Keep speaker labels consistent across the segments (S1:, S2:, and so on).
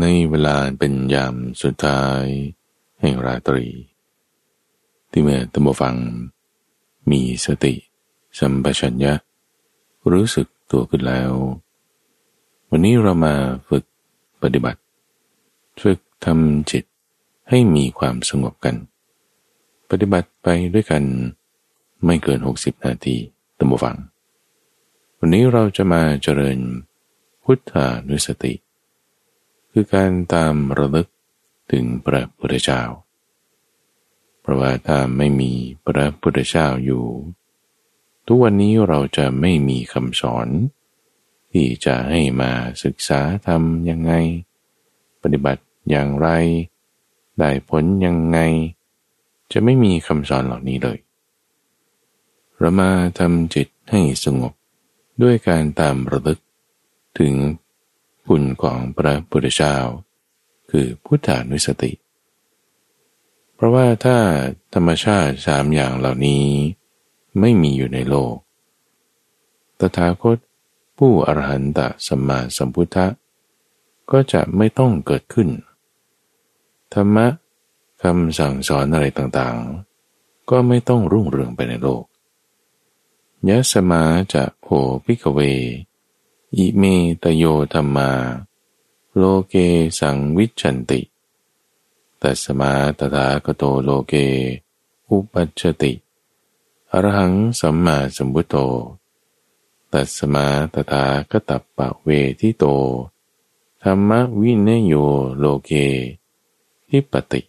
S1: ในเวลาเป็นยามสุดท้าย แห่งราตรี ที่เมื่อตัมฟัง มีสติ สัมปชัญญะ รู้สึกตัวขึ้นแล้ว วันนี้เรามาฝึกปฏิบัติ ฝึกทำจิตให้มีความสงบกัน ปฏิบัติไปด้วยกันไม่เกิน 60 นาทีตัมฟัง วันนี้เราจะมาเจริญพุทธานุสติ คือการตามระลึกถึงพระพุทธเจ้า เพราะว่าถ้าไม่มีพระพุทธเจ้าอยู่ ทุกวันนี้เราจะไม่มีคำสอน ที่จะให้มาศึกษาทำยังไง ปฏิบัติอย่างไร ได้ผลยังไง จะไม่มีคำสอนเหล่านี้เลยเรามาทำจิตให้สงบด้วยการตามระลึกถึง คุณของพระพุทธเจ้า คือพุทธานุสติ เพราะว่าถ้าธรรมชาติสามอย่างเหล่านี้ ไม่มีอยู่ในโลก ตถาคตผู้อรหันตสัมมาสัมพุทธะก็จะไม่ต้องเกิดขึ้น ธรรมะคำสั่งสอนอะไรต่างๆ ก็ไม่ต้องรุ่งเรืองไปในโลกยัสมาจะโข ภิกขะเว อิเม ตะโยธัมมา โลเกสังวิชชันติตัสมา ตะถาคะโตโลเก อุปปัชชะติ อะระหังสัมมาสัมพุทโธตัสมา ตะถาคะตัปปะเวทิโต ธรรมวินโยโลเกทิปติ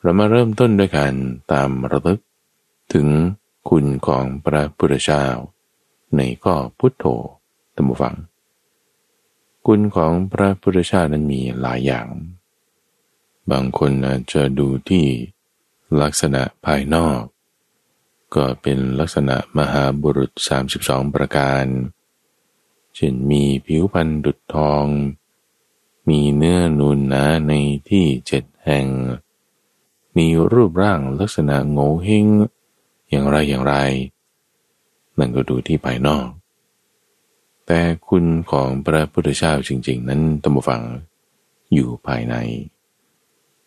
S1: เรามาเริ่มต้นด้วยการตามระลึก ถึงคุณของพระพุทธเจ้า ในข้อพุทโธตัมฟัง คุณของพระพุทธเจ้านั้นมีหลายอย่าง บางคนอาจจะดูที่ลักษณะภายนอก ก็เป็นลักษณะมหาบุรุษ 32 ประการ เช่นมีผิวพรรณดุจทอง มีเนื้อนูนหนาในที่เจ็ดแห่ง มีรูปร่างลักษณะโง่เฮงอย่างไรอย่างไร นั่นก็ดูที่ภายนอก แต่คุณของพระพุทธเจ้าจริง ๆ นั้นตัมฟังอยู่ภายใน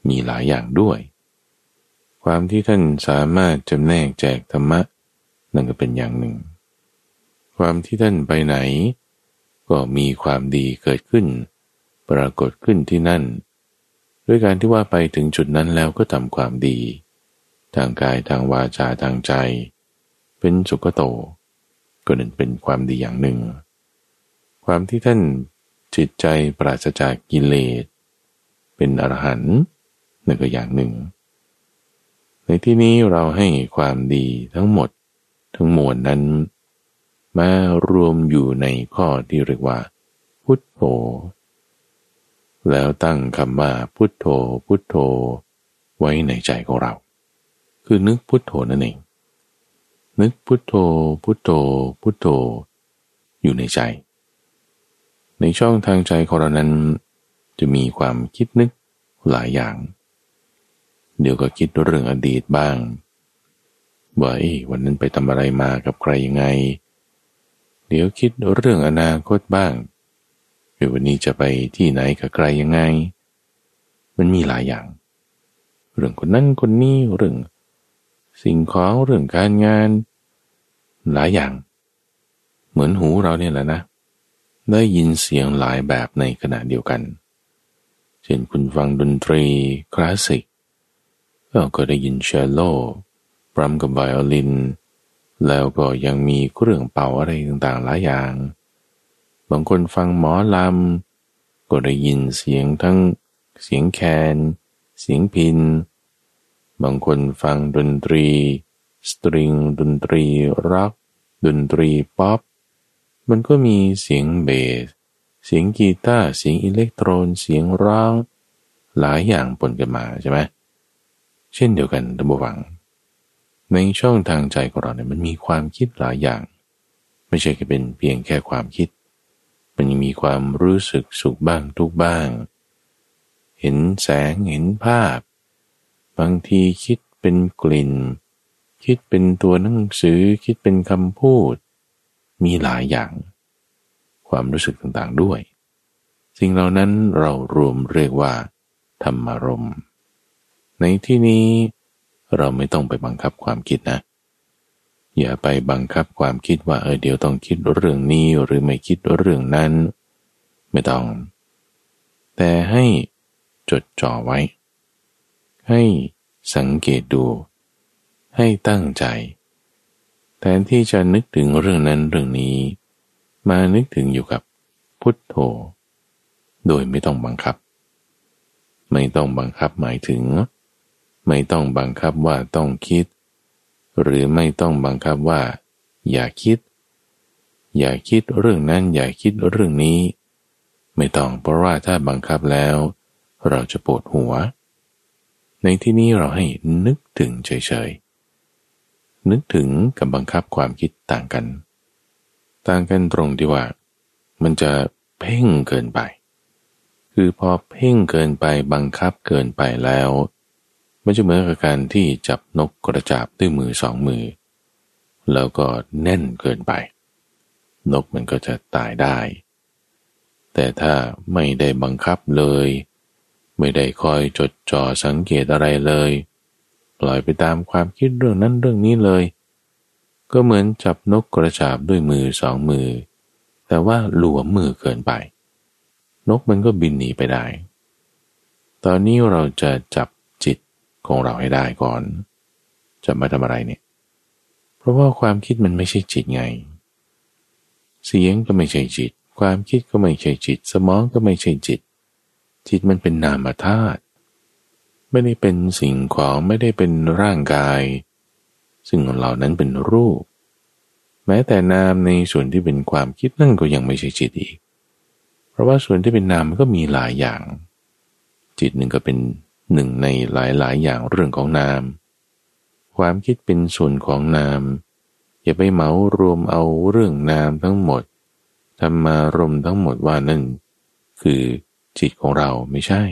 S1: มีหลายอย่างด้วย ความที่ท่านสามารถจำแนกแจกธรรมะ นั่นก็เป็นอย่างหนึ่ง ความที่ท่านไปไหน ก็มีความดีเกิดขึ้น ปรากฏขึ้นที่นั่น ด้วยการที่ว่าไปถึงจุดนั้นแล้วก็ทำความดี ทางกายทางวาจาทางใจ เป็นสุขโต ก็นั่นเป็นความดีอย่างหนึ่ง ความที่ท่านจิตใจปราศจากกิเลสเป็นอรหันต์นั่นก็อย่างหนึ่ง ในที่นี้เราให้ความดีทั้งหมดทั้งมวลนั้น มารวมอยู่ในข้อที่เรียกว่า พุทโธ แล้วตั้งคำว่าพุทโธ พุทโธ ไว้ในใจของเรา คือนึกพุทโธนั่นเอง นึกพุทโธพุทโธพุทโธ อยู่ในใจ ในช่องทางใจของเรานั้น จะมีความคิดนึกหลายอย่าง เดี๋ยวก็คิดเรื่องอดีตบ้างว่าไอ้วันนั้นไปทำอะไรมากับใครยังไง เดี๋ยวคิดเรื่องอนาคตบ้างวันนี้จะไปที่ไหนกับใครยังไง มันมีหลายอย่าง เรื่องคนนั้นคนนี้เรื่องสิ่งของเรื่องการงาน หลายอย่าง เหมือนหูเราเนี่ยแหละนะ ได้ยินเสียงหลายแบบในขณะเดียวกัน เช่นคุณฟังดนตรีคลาสสิกก็ได้ยินเชลโลพร้อมกับไวโอลิน แล้วก็ยังมีเครื่องเป่าอะไรต่างๆหลายอย่าง บางคนฟังหมอลำ ก็ได้ยินเสียงทั้งเสียงแคน เสียงพิณ บางคนฟังดนตรี สตริงดนตรีร็อกดนตรีป๊อปมันก็มีเสียงเบส เสียงกีตาร์เสียงอิเล็กโทนเสียงร้อง หลายอย่างปนกันมาใช่ไหมเช่นเดียวกันท่านผู้ฟัง ในช่องทางใจของเราเนี่ยมันมีความคิดหลายอย่าง ไม่ใช่แค่เป็นเพียงแค่ความคิด มันยังมีความรู้สึกสุขบ้างทุกบ้าง เห็นแสงเห็นภาพ บางทีคิดเป็นกลิ่น คิดเป็นตัวหนังสือคิดเป็นคำพูด มีหลายอย่าง ความรู้สึกต่างๆด้วยสสิ่งเหล่านั้นเรารวมเรียกว่า ธรรมารมณ์ในที่นี้เราไม่ต้องไปบังคับความคิดนะ อย่าไปบังคับความคิดว่าเออเดี๋ยวต้องคิดเรื่องนี้หรือไม่คิดเรื่องนั้น ไม่ต้อง แต่ให้จดจ่อไว้ ให้สังเกตดู ให้ตั้งใจ แทนที่จะนึกถึงเรื่องนั้นเรื่องนี้ มานึกถึงอยู่กับพุทโธ โดยไม่ต้องบังคับ ไม่ต้องบังคับหมายถึง ไม่ต้องบังคับว่าต้องคิด หรือไม่ต้องบังคับว่า อย่าคิด อย่าคิดเรื่องนั้นอย่าคิดเรื่องนี้ ไม่ต้องเพราะว่าถ้าบังคับแล้ว เราจะปวดหัวในที่นี้เราให้นึกถึงเฉย นึกถึงกับบังคับความคิดต่างกัน ต่างกันตรงที่ว่า มันจะเพ่งเกินไป คือพอเพ่งเกินไปบังคับเกินไปแล้วมันจะเหมือนกับการที่จับนกกระจาบด้วยมือสองมือ แล้วก็แน่นเกินไป นกมันก็จะตายได้ แต่ถ้าไม่ได้บังคับเลย ไม่ได้คอยจดจ่อสังเกตอะไรเลย ปล่อยไปตามความคิดเรื่องนั้นเรื่องนี้เลย ก็เหมือนจับนกกระจาบด้วยมือสองมือ แต่ว่าหลวมมือเกินไป นกมันก็บินหนีไปได้ ตอนนี้เราจะจับจิตของเราให้ได้ก่อน จะมาทำอะไรเนี่ย เพราะว่าความคิดมันไม่ใช่จิตไง เสียงก็ไม่ใช่จิต ความคิดก็ไม่ใช่จิต สมองก็ไม่ใช่จิต จิตมันเป็นนามธาตุ ไม่ได้เป็นสิ่งของไม่ได้เป็นร่างกาย ซึ่งเหล่านั้นเป็นรูป แม้แต่นามในส่วนที่เป็นความคิดนั่นก็ยังไม่ใช่จิตอีก เพราะว่าส่วนที่เป็นนามมันก็มีหลายอย่าง จิตหนึ่งก็เป็นหนึ่งในหลายๆ อย่างเรื่องของนาม ความคิดเป็นส่วนของนาม อย่าไปเหมารวมเอาเรื่องนามทั้งหมดทำมารมทั้งหมดว่านั่น คือจิตของเราไม่ใช่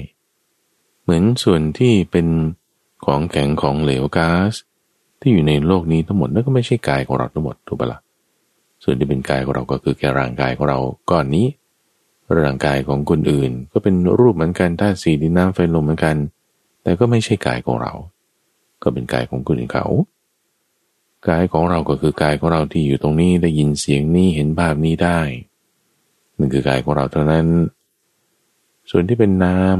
S1: เหมือนส่วนที่เป็นของแข็งของเหลวก๊าซที่อยู่ในโลกนี้ทั้งหมดนั่นก็ไม่ใช่กายของเราทั้งหมดถูกปะละ่ะส่วนที่เป็นกายของเราก็คือแค่ร่างกายของเราก้อนนี้ ร่างกายของคนอื่น ก็เป็นรูปเหมือนกันธาตุสีดินน้ำไฟลมเหมือนกัน แต่ก็ไม่ใช่กายของเรา ก็เป็นกายของคนอื่นเขา กายของเราก็คือกายของเราที่อยู่ตรงนี้ได้ยินเสียงนี้เห็นภาพนี้ได้นั่นคือกายของเราเท่านั้น ส่วนที่เป็นนาม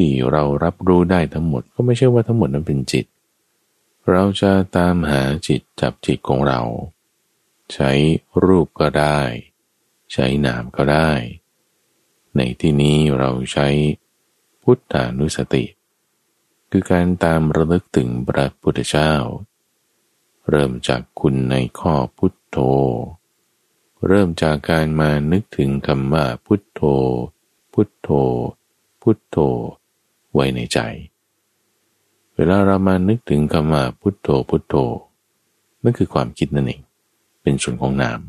S1: ที่เรารับรู้ได้ทั้งหมดก็ไม่ใช่ว่าทั้งหมดนั้นเป็นจิต เราจะตามหาจิตจับจิตของเรา ใช้รูปก็ได้ ใช้นามก็ได้ ในที่นี้เราใช้พุทธานุสติ คือการตามระลึกถึงพระพุทธเจ้า เริ่มจากคุณในข้อพุทโธ เริ่มจากการมานึกถึงคำว่าพุทโธ พุทโธพุทโธ ไว้ในใจ เวลาเรามานึกถึงคำว่าพุทโธพุทโธนั่นคือความคิดนั่นเอง เป็นส่วนของนาม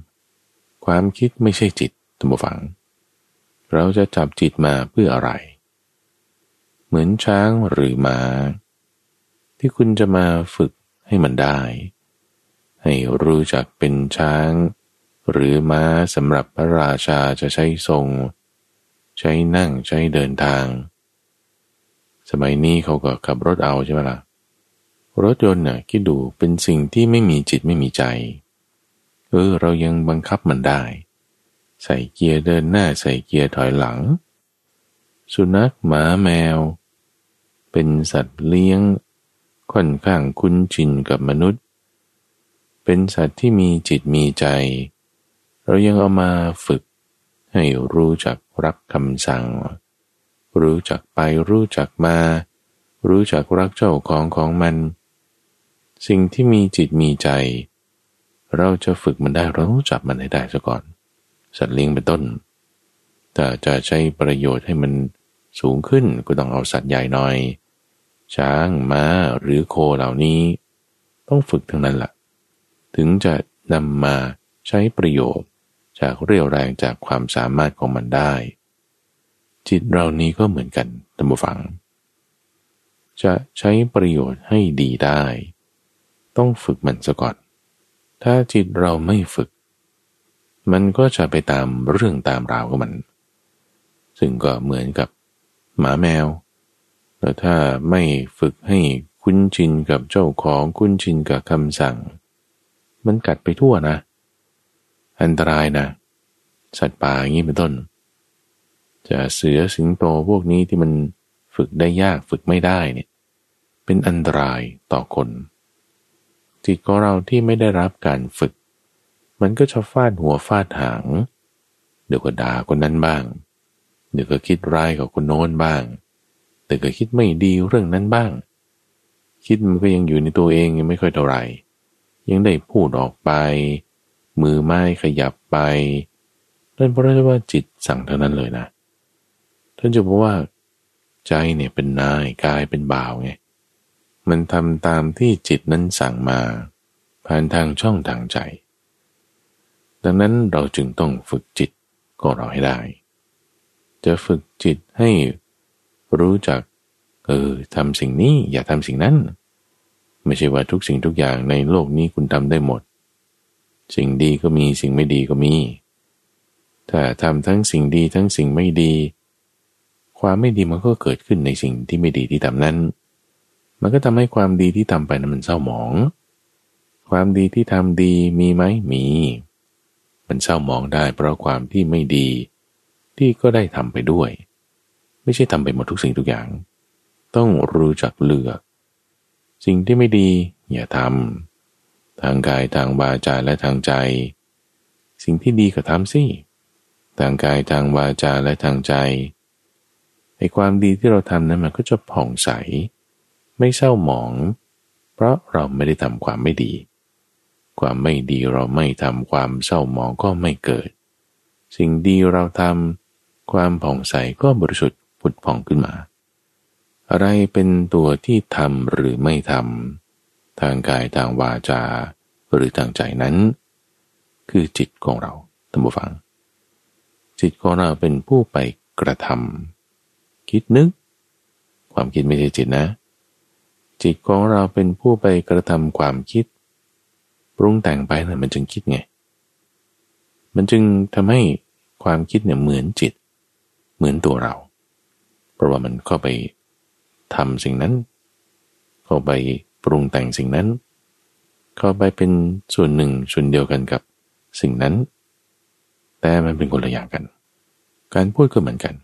S1: ความคิดไม่ใช่จิตตัมฝัง เราจะจับจิตมาเพื่ออะไร เหมือนช้างหรือมา้า ที่คุณจะมาฝึกให้มันได้ ให้รู้จักเป็นช้าง หรือม้าสำหรับพระราชาจะใช้ทรง ใช้นั่งใช้เดินทาง สมัยนี้เขาก็ขับรถเอาใช่ไหมละ่ะ รถยนต์น่ะคิดดูเป็นสิ่งที่ไม่มีจิตไม่มีใจ เออ เรายังบังคับมันได้ ใส่เกียร์เดินหน้าใส่เกียร์ถอยหลัง สุนัขหมาแมว เป็นสัตว์เลี้ยง ค่อนข้างคุ้นชินกับมนุษย์ เป็นสัตว์ที่มีจิตมีใจ เรายังเอามาฝึกให้รู้จักรับคำสั่ง รู้จักไปรู้จักมา รู้จักรักเจ้าของของมัน สิ่งที่มีจิตมีใจ เราจะฝึกมันได้เราต้องจับมันให้ได้ซะก่อน สัตว์เลี้ยงเป็นต้น แต่จะใช้ประโยชน์ให้มันสูงขึ้นก็ต้องเอาสัตว์ใหญ่หน่อย ช้างม้าหรือโคเหล่านี้ ต้องฝึกทั้งนั้นละ่ะ ถึงจะนำมาใช้ประโยชน์จากเรี่ยวแรงจากความสามารถของมันได้ จิตเรานี้ก็เหมือนกันท่านผู้ฟัง จะใช้ประโยชน์ให้ดีได้ ต้องฝึกมันซะก่อน ถ้าจิตเราไม่ฝึก มันก็จะไปตามเรื่องตามราวของมัน ซึ่งก็เหมือนกับหมาแมวแต่ถ้าไม่ฝึกให้คุ้นชินกับเจ้าของคุ้นชินกับคำสั่ง มันกัดไปทั่วนะ อันตรายนะ สัตว์ป่าอย่างนี้เป็นต้น จะเสือสิงโตพวกนี้ที่มันฝึกได้ยากฝึกไม่ได้เนี่ยเป็นอันตรายต่อคนจิตของเราที่ไม่ได้รับการฝึก มันก็จะฟาดหัวฟาดหาง เดี๋ยวก็ด่าคนนั้นบ้าง เดี๋ยวก็คิดร้ายกับคนโน้นบ้างแต่ก็คิดไม่ดีเรื่องนั้นบ้าง คิดมันก็ยังอยู่ในตัวเองยังไม่ค่อยเท่าไหร่ยังได้พูดออกไป มือไม้ขยับไปนั่นเพราะว่าจิตสั่งเท่านั้นเลยนะ ท่านจะบอกว่า ใจเนี่ยเป็นนายกายเป็นบ่าวไงมันทำตามที่จิตนั้นสั่งมา ผ่านทางช่องทางใจ ดังนั้นเราจึงต้องฝึกจิตก็เราให้ได้ จะฝึกจิตให้รู้จักเออทำสิ่งนี้อย่าทำสิ่งนั้น ไม่ใช่ว่าทุกสิ่งทุกอย่างในโลกนี้คุณทำได้หมด สิ่งดีก็มีสิ่งไม่ดีก็มี ถ้าทำทั้งสิ่งดีทั้งสิ่งไม่ดี ความไม่ดีมันก็เกิดขึ้นในสิ่งที่ไม่ดีที่ทำนั้น มันก็ทำให้ความดีที่ทำไปนั้นมันเศร้าหมอง ความดีที่ทำดีมีไหมมี มันเศร้าหมองได้เพราะความที่ไม่ดี ที่ก็ได้ทำไปด้วย ไม่ใช่ทำไปหมดทุกสิ่งทุกอย่าง ต้องรู้จักเลือก สิ่งที่ไม่ดีอย่าทำทางกายทางวาจาและทางใจ สิ่งที่ดีก็ทำสิทางกายทางวาจาและทางใจ ไอ้ความดีที่เราทำนั้นมันก็จะผ่องใส ไม่เศร้าหมอง เพราะเราไม่ได้ทำความไม่ดี ความไม่ดีเราไม่ทำความเศร้าหมองก็ไม่เกิด สิ่งดีเราทำความผ่องใสก็บริสุทธิ์ผุดผ่องขึ้นมา อะไรเป็นตัวที่ทำหรือไม่ทำทางกายทางวาจา หรือทางใจนั้น คือจิตของเราท่านผู้ฟัง จิตของเราเป็นผู้ไปกระทำ คิดนึก ความคิดไม่ใช่จิตนะ จิตของเราเป็นผู้ไปกระทำความคิด ปรุงแต่งไปนะมันจึงคิดไง มันจึงทำให้ความคิดเนี่ยเหมือนจิต เหมือนตัวเรา เพราะว่ามันเข้าไปทำสิ่งนั้น เข้าไปปรุงแต่งสิ่งนั้น เข้าไปเป็นส่วนหนึ่งส่วนเดียวกันกับสิ่งนั้น แต่มันเป็นคนละอย่างกัน การพูดก็เหมือนกัน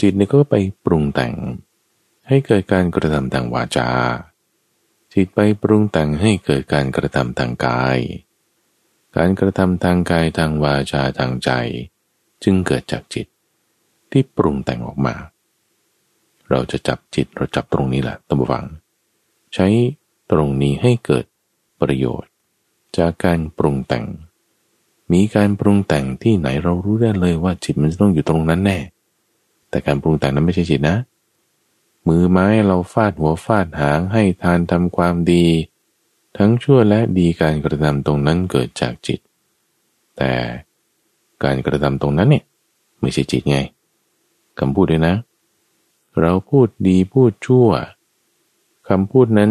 S1: จิตเนี่ยก็ไปปรุงแต่ง ให้เกิดการกระทำทางวาจา จิตไปปรุงแต่งให้เกิดการกระทำทางกาย การกระทำทางกายทางวาจาทางใจ จึงเกิดจากจิตที่ปรุงแต่งออกมา เราจะจับจิตเราจับตรงนี้แหละตั้งฟัง ใช้ตรงนี้ให้เกิดประโยชน์ จากการปรุงแต่ง มีการปรุงแต่งที่ไหนเรารู้ได้เลยว่าจิตมันต้องอยู่ตรงนั้นแน่ แต่การปรุงแต่งนั้นไม่ใช่จิตนะ มือไม้เราฟาดหัวฟาดหางให้ทานทำความดี ทั้งชั่วและดีการกระทำตรงนั้นเกิดจากจิต แต่การกระทำตรงนั้นเนี่ยไม่ใช่จิตไงคำพูดเลยนะ เราพูดดีพูดชั่วคำพูดนั้น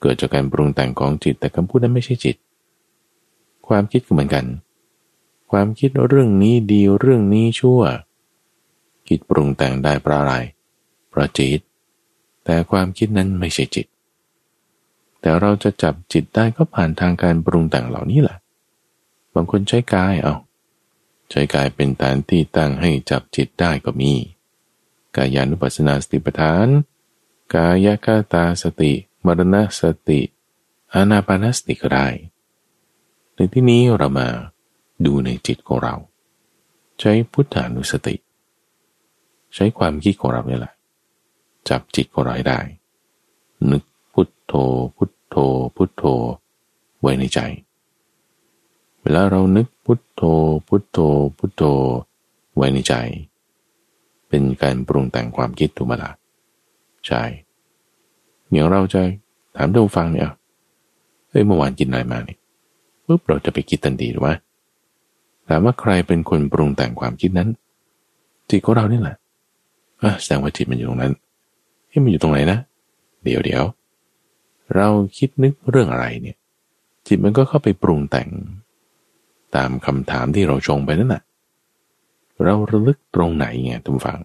S1: เกิดจากการปรุงแต่งของจิต แต่คำพูดนั้นไม่ใช่จิต ความคิดก็เหมือนกัน ความคิดเรื่องนี้ดีเรื่องนี้ชั่ว คิดปรุงแต่งได้เพราะอะไรเพราะจิต แต่ความคิดนั้นไม่ใช่จิต แต่เราจะจับจิตได้ก็ผ่านทางการปรุงแต่งเหล่านี้แหละ บางคนใช้กายเอา ใช้กายเป็นฐานที่ตั้งให้จับจิตได้ก็มี กายานุปัสสนาสติปัฏฐาน กายคตาสติ มรณสติอานาปานสติก็ได้ ในที่นี้เรามาดูในจิตของเรา ใช้พุทธานุสติ ใช้ความคิดของเราเนี่ยแหละ จับจิตของเราได้ นึกพุทโธ พุทโธ พุทโธ ไว้ในใจ เวลาเรานึกพุทโธ พุทโธ พุทโธ ไว้ในใจ เป็นการปรุงแต่งความคิดถูกไหมล่ะใช่อย่างเราจะถามดูฟังเนี่ยเฮ้ยเมื่อวานกินอะไรมาเนี่ยปุ๊บเราจะไปคิดทันทีหรือว่าถามว่าใครเป็นคนปรุงแต่งความคิดนั้นจิตของเรานี่แหละ แสดงว่าจิตมันอยู่ตรงนั้นให้มันอยู่ตรงไหนนะ เดี๋ยวเดี๋ยวเราคิดนึกเรื่องอะไรเนี่ย จิตมันก็เข้าไปปรุงแต่ง ตามคำถามที่เราชงไปนั่นแหะเราระลึกตรงไหนไงท่านฟัง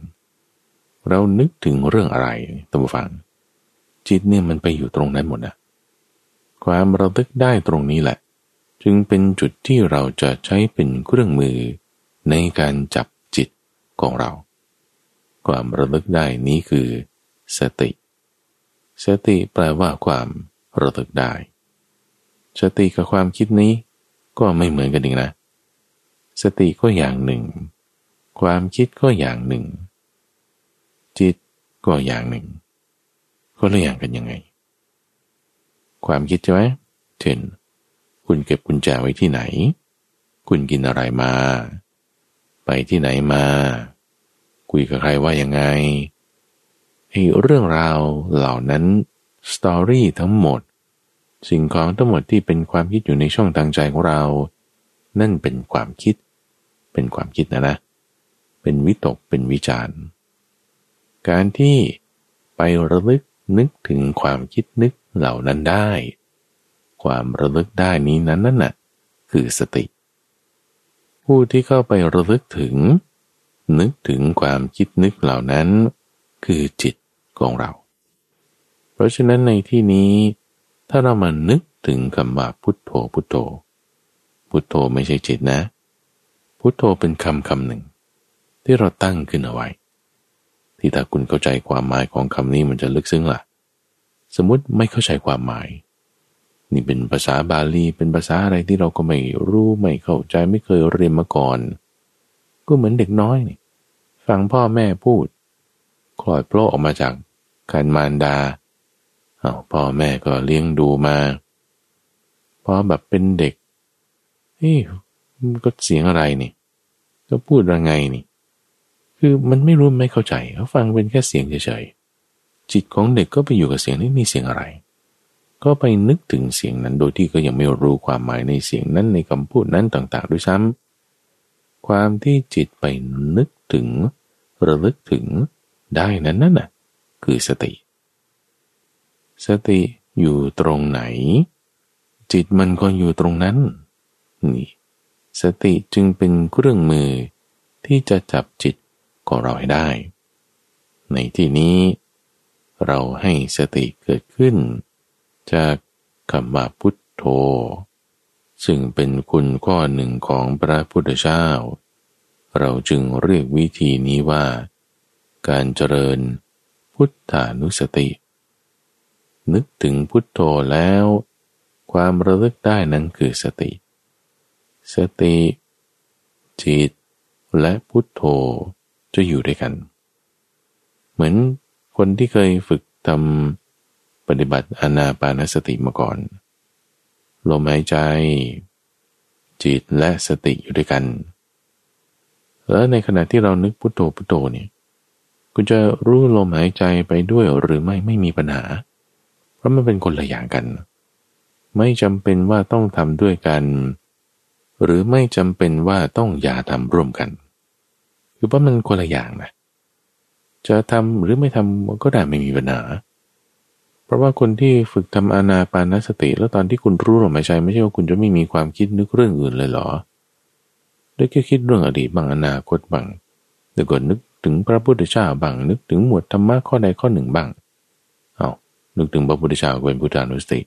S1: เรานึกถึงเรื่องอะไรท่านฟัง จิตเนี่ยมันไปอยู่ตรงนั้นหมดนะความระลึกได้ตรงนี้แหละ จึงเป็นจุดที่เราจะใช้เป็นเครื่องมือในการจับจิตของเรา ความระลึกได้นี้คือสติ สติแปลว่าความระลึกได้ สติกับความคิดนี้ก็ไม่เหมือนกันอีกนะ สติก็อย่างหนึ่ง ความคิดก็อย่างหนึ่ง จิตก็อย่างหนึ่ง ก็ละอย่างกันยังไง ความคิดใช่ไหมเช่นคุณเก็บกุญแจไว้ที่ไหน คุณกินอะไรมา ไปที่ไหนมา คุยกับใครว่ายังไงไอ้เรื่องราวเหล่านั้นสตอรี่ทั้งหมด สิ่งของทั้งหมดที่เป็นความคิดอยู่ในช่องทางใจของเรา นั่นเป็นความคิด เป็นความคิดนะนะ เป็นวิตกเป็นวิจารณ์ การที่ไประลึกนึกถึงความคิดนึกเหล่านั้นได้ ความระลึกได้นี้นั้นนั่นน่ะคือสติ ผู้ที่เข้าไประลึกถึง นึกถึงความคิดนึกเหล่านั้น คือจิตของเรา เพราะฉะนั้นในที่นี้ ถ้าเรามานึกถึงคำว่าพุทโธพุทโธ พุทโธไม่ใช่จิตนะ พุทโธเป็นคำคำหนึ่ง ที่เราตั้งขึ้นเอาไว้ ที่ถ้าคุณเข้าใจความหมายของคำนี้มันจะลึกซึ้งละ่ะ สมมติไม่เข้าใจความหมาย นี่เป็นภาษาบาลีเป็นภาษาอะไรที่เราก็ไม่รู้ไม่เข้าใจไม่เคยเรียนมาก่อน ก็เหมือนเด็กน้อยนี่ฟังพ่อแม่พูดคลอดโผล่ออกมาจากการมารดาเอาพ่อแม่ก็เลี้ยงดูมาพอแบบเป็นเด็กเฮ้ยก็เสียงอะไรนี่ ก็พูดยังไงนี่ คือมันไม่รู้ไม่เข้าใจเขาฟังเป็นแค่เสียงเฉยๆจิตของเด็กก็ไปอยู่กับเสียงนี้มีเสียงอะไร ก็ไปนึกถึงเสียงนั้นโดยที่ก็ยังไม่รู้ความหมายในเสียงนั้นในคำพูดนั้นต่าง ๆ ด้วยซ้ำ ความที่จิตไปนึกถึง ระลึกถึงได้นั้นนั่นน่ะคือสติ สติอยู่ตรงไหน จิตมันก็อยู่ตรงนั้น นี่ สติจึงเป็นเครื่องมือที่จะจับจิตของเราให้ได้ ในที่นี้ เราให้สติเกิดขึ้น จากคำว่าพุทโธ ซึ่งเป็นคุณข้อหนึ่งของพระพุทธเจ้า เราจึงเรียกวิธีนี้ว่า การเจริญพุทธานุสติ นึกถึงพุทโธแล้ว ความระลึกได้นั้นคือสติ สติ จิต และพุทโธจะอยู่ด้วยกัน เหมือนคนที่เคยฝึกทำปฏิบัติอนาปานสติมาก่อน ลมหายใจ จิตและสติอยู่ด้วยกัน แล้วในขณะที่เรานึกพุทโธพุทโธเนี่ยคุณจะรู้ลมหายใจไปด้วยหรือไม่ไม่มีปัญหา เพราะมันเป็นคนละอย่างกัน ไม่จำเป็นว่าต้องทำด้วยกัน หรือไม่จำเป็นว่าต้องอย่าทำร่วมกัน คือว่ามันคนละอย่างนะจะทำหรือไม่ทำก็ได้ไม่มีปัญหาเพราะว่าคนที่ฝึกทำอานาปานสติ แล้วตอนที่คุณรู้ลมหายใจไม่ใช่ว่าคุณจะไม่มีความคิดนึกเรื่องอื่นเลยเหรอด้วยแค่คิดเรื่องอดีตบางอนาคตบางเดี๋ยวก่อนนึกถึงพระพุทธเจ้าบางนึกถึงหมวดธรรมะข้อใดข้อหนึ่งบ้างเอานึกถึงพระพุทธเจ้าก็เป็นพุทธานุสติ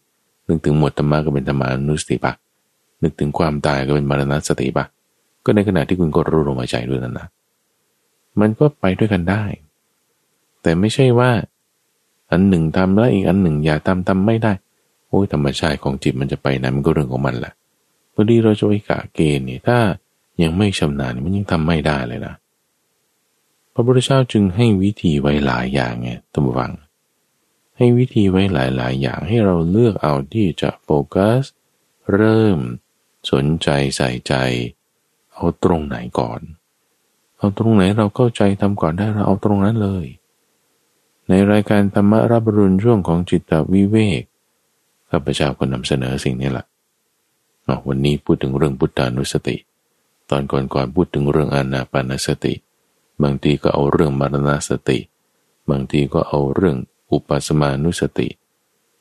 S1: นึกถึงหมวดธรรมะก็เป็นธรรมานุสติปะนึกถึงความตายก็เป็นมรณสติปะก็ในขณะที่คุณก็รู้ลมหายใจด้วยนั่นนะมันก็ไปด้วยกันได้ แต่ไม่ใช่ว่า อันหนึ่งทำแล้วอีกอันหนึ่งอย่าทำทำไม่ได้ โอ้ยธรรมชาติของจิตมันจะไปนั้นมันก็เรื่องของมันแหละพอดีเราจะไปกะเกณฑ์นี่ถ้ายังไม่ชำนาญมันยังทำไม่ได้เลยนะ พระพุทธเจ้าจึงให้วิธีไว้หลายอย่างไงตั้งวัง ให้วิธีไว้หลาย ๆ อย่างให้เราเลือกเอาที่จะโฟกัส เริ่ม สนใจใส่ใจ เอาตรงไหนก่อน เอาตรงไหนเราเข้าใจทำก่อนได้เราเอาตรงนั้นเลย ในรายการธรรมรับรุนช่วงของจิตวิเวกข้าพเจ้าก็นำเสนอสิ่งนี้แหละวันนี้พูดถึงเรื่องพุทธานุสติ ตอนก่อนๆพูดถึงเรื่องอนาปานสติ บางทีก็เอาเรื่องมรณสติ บางทีก็เอาเรื่องอุปสมานุสติ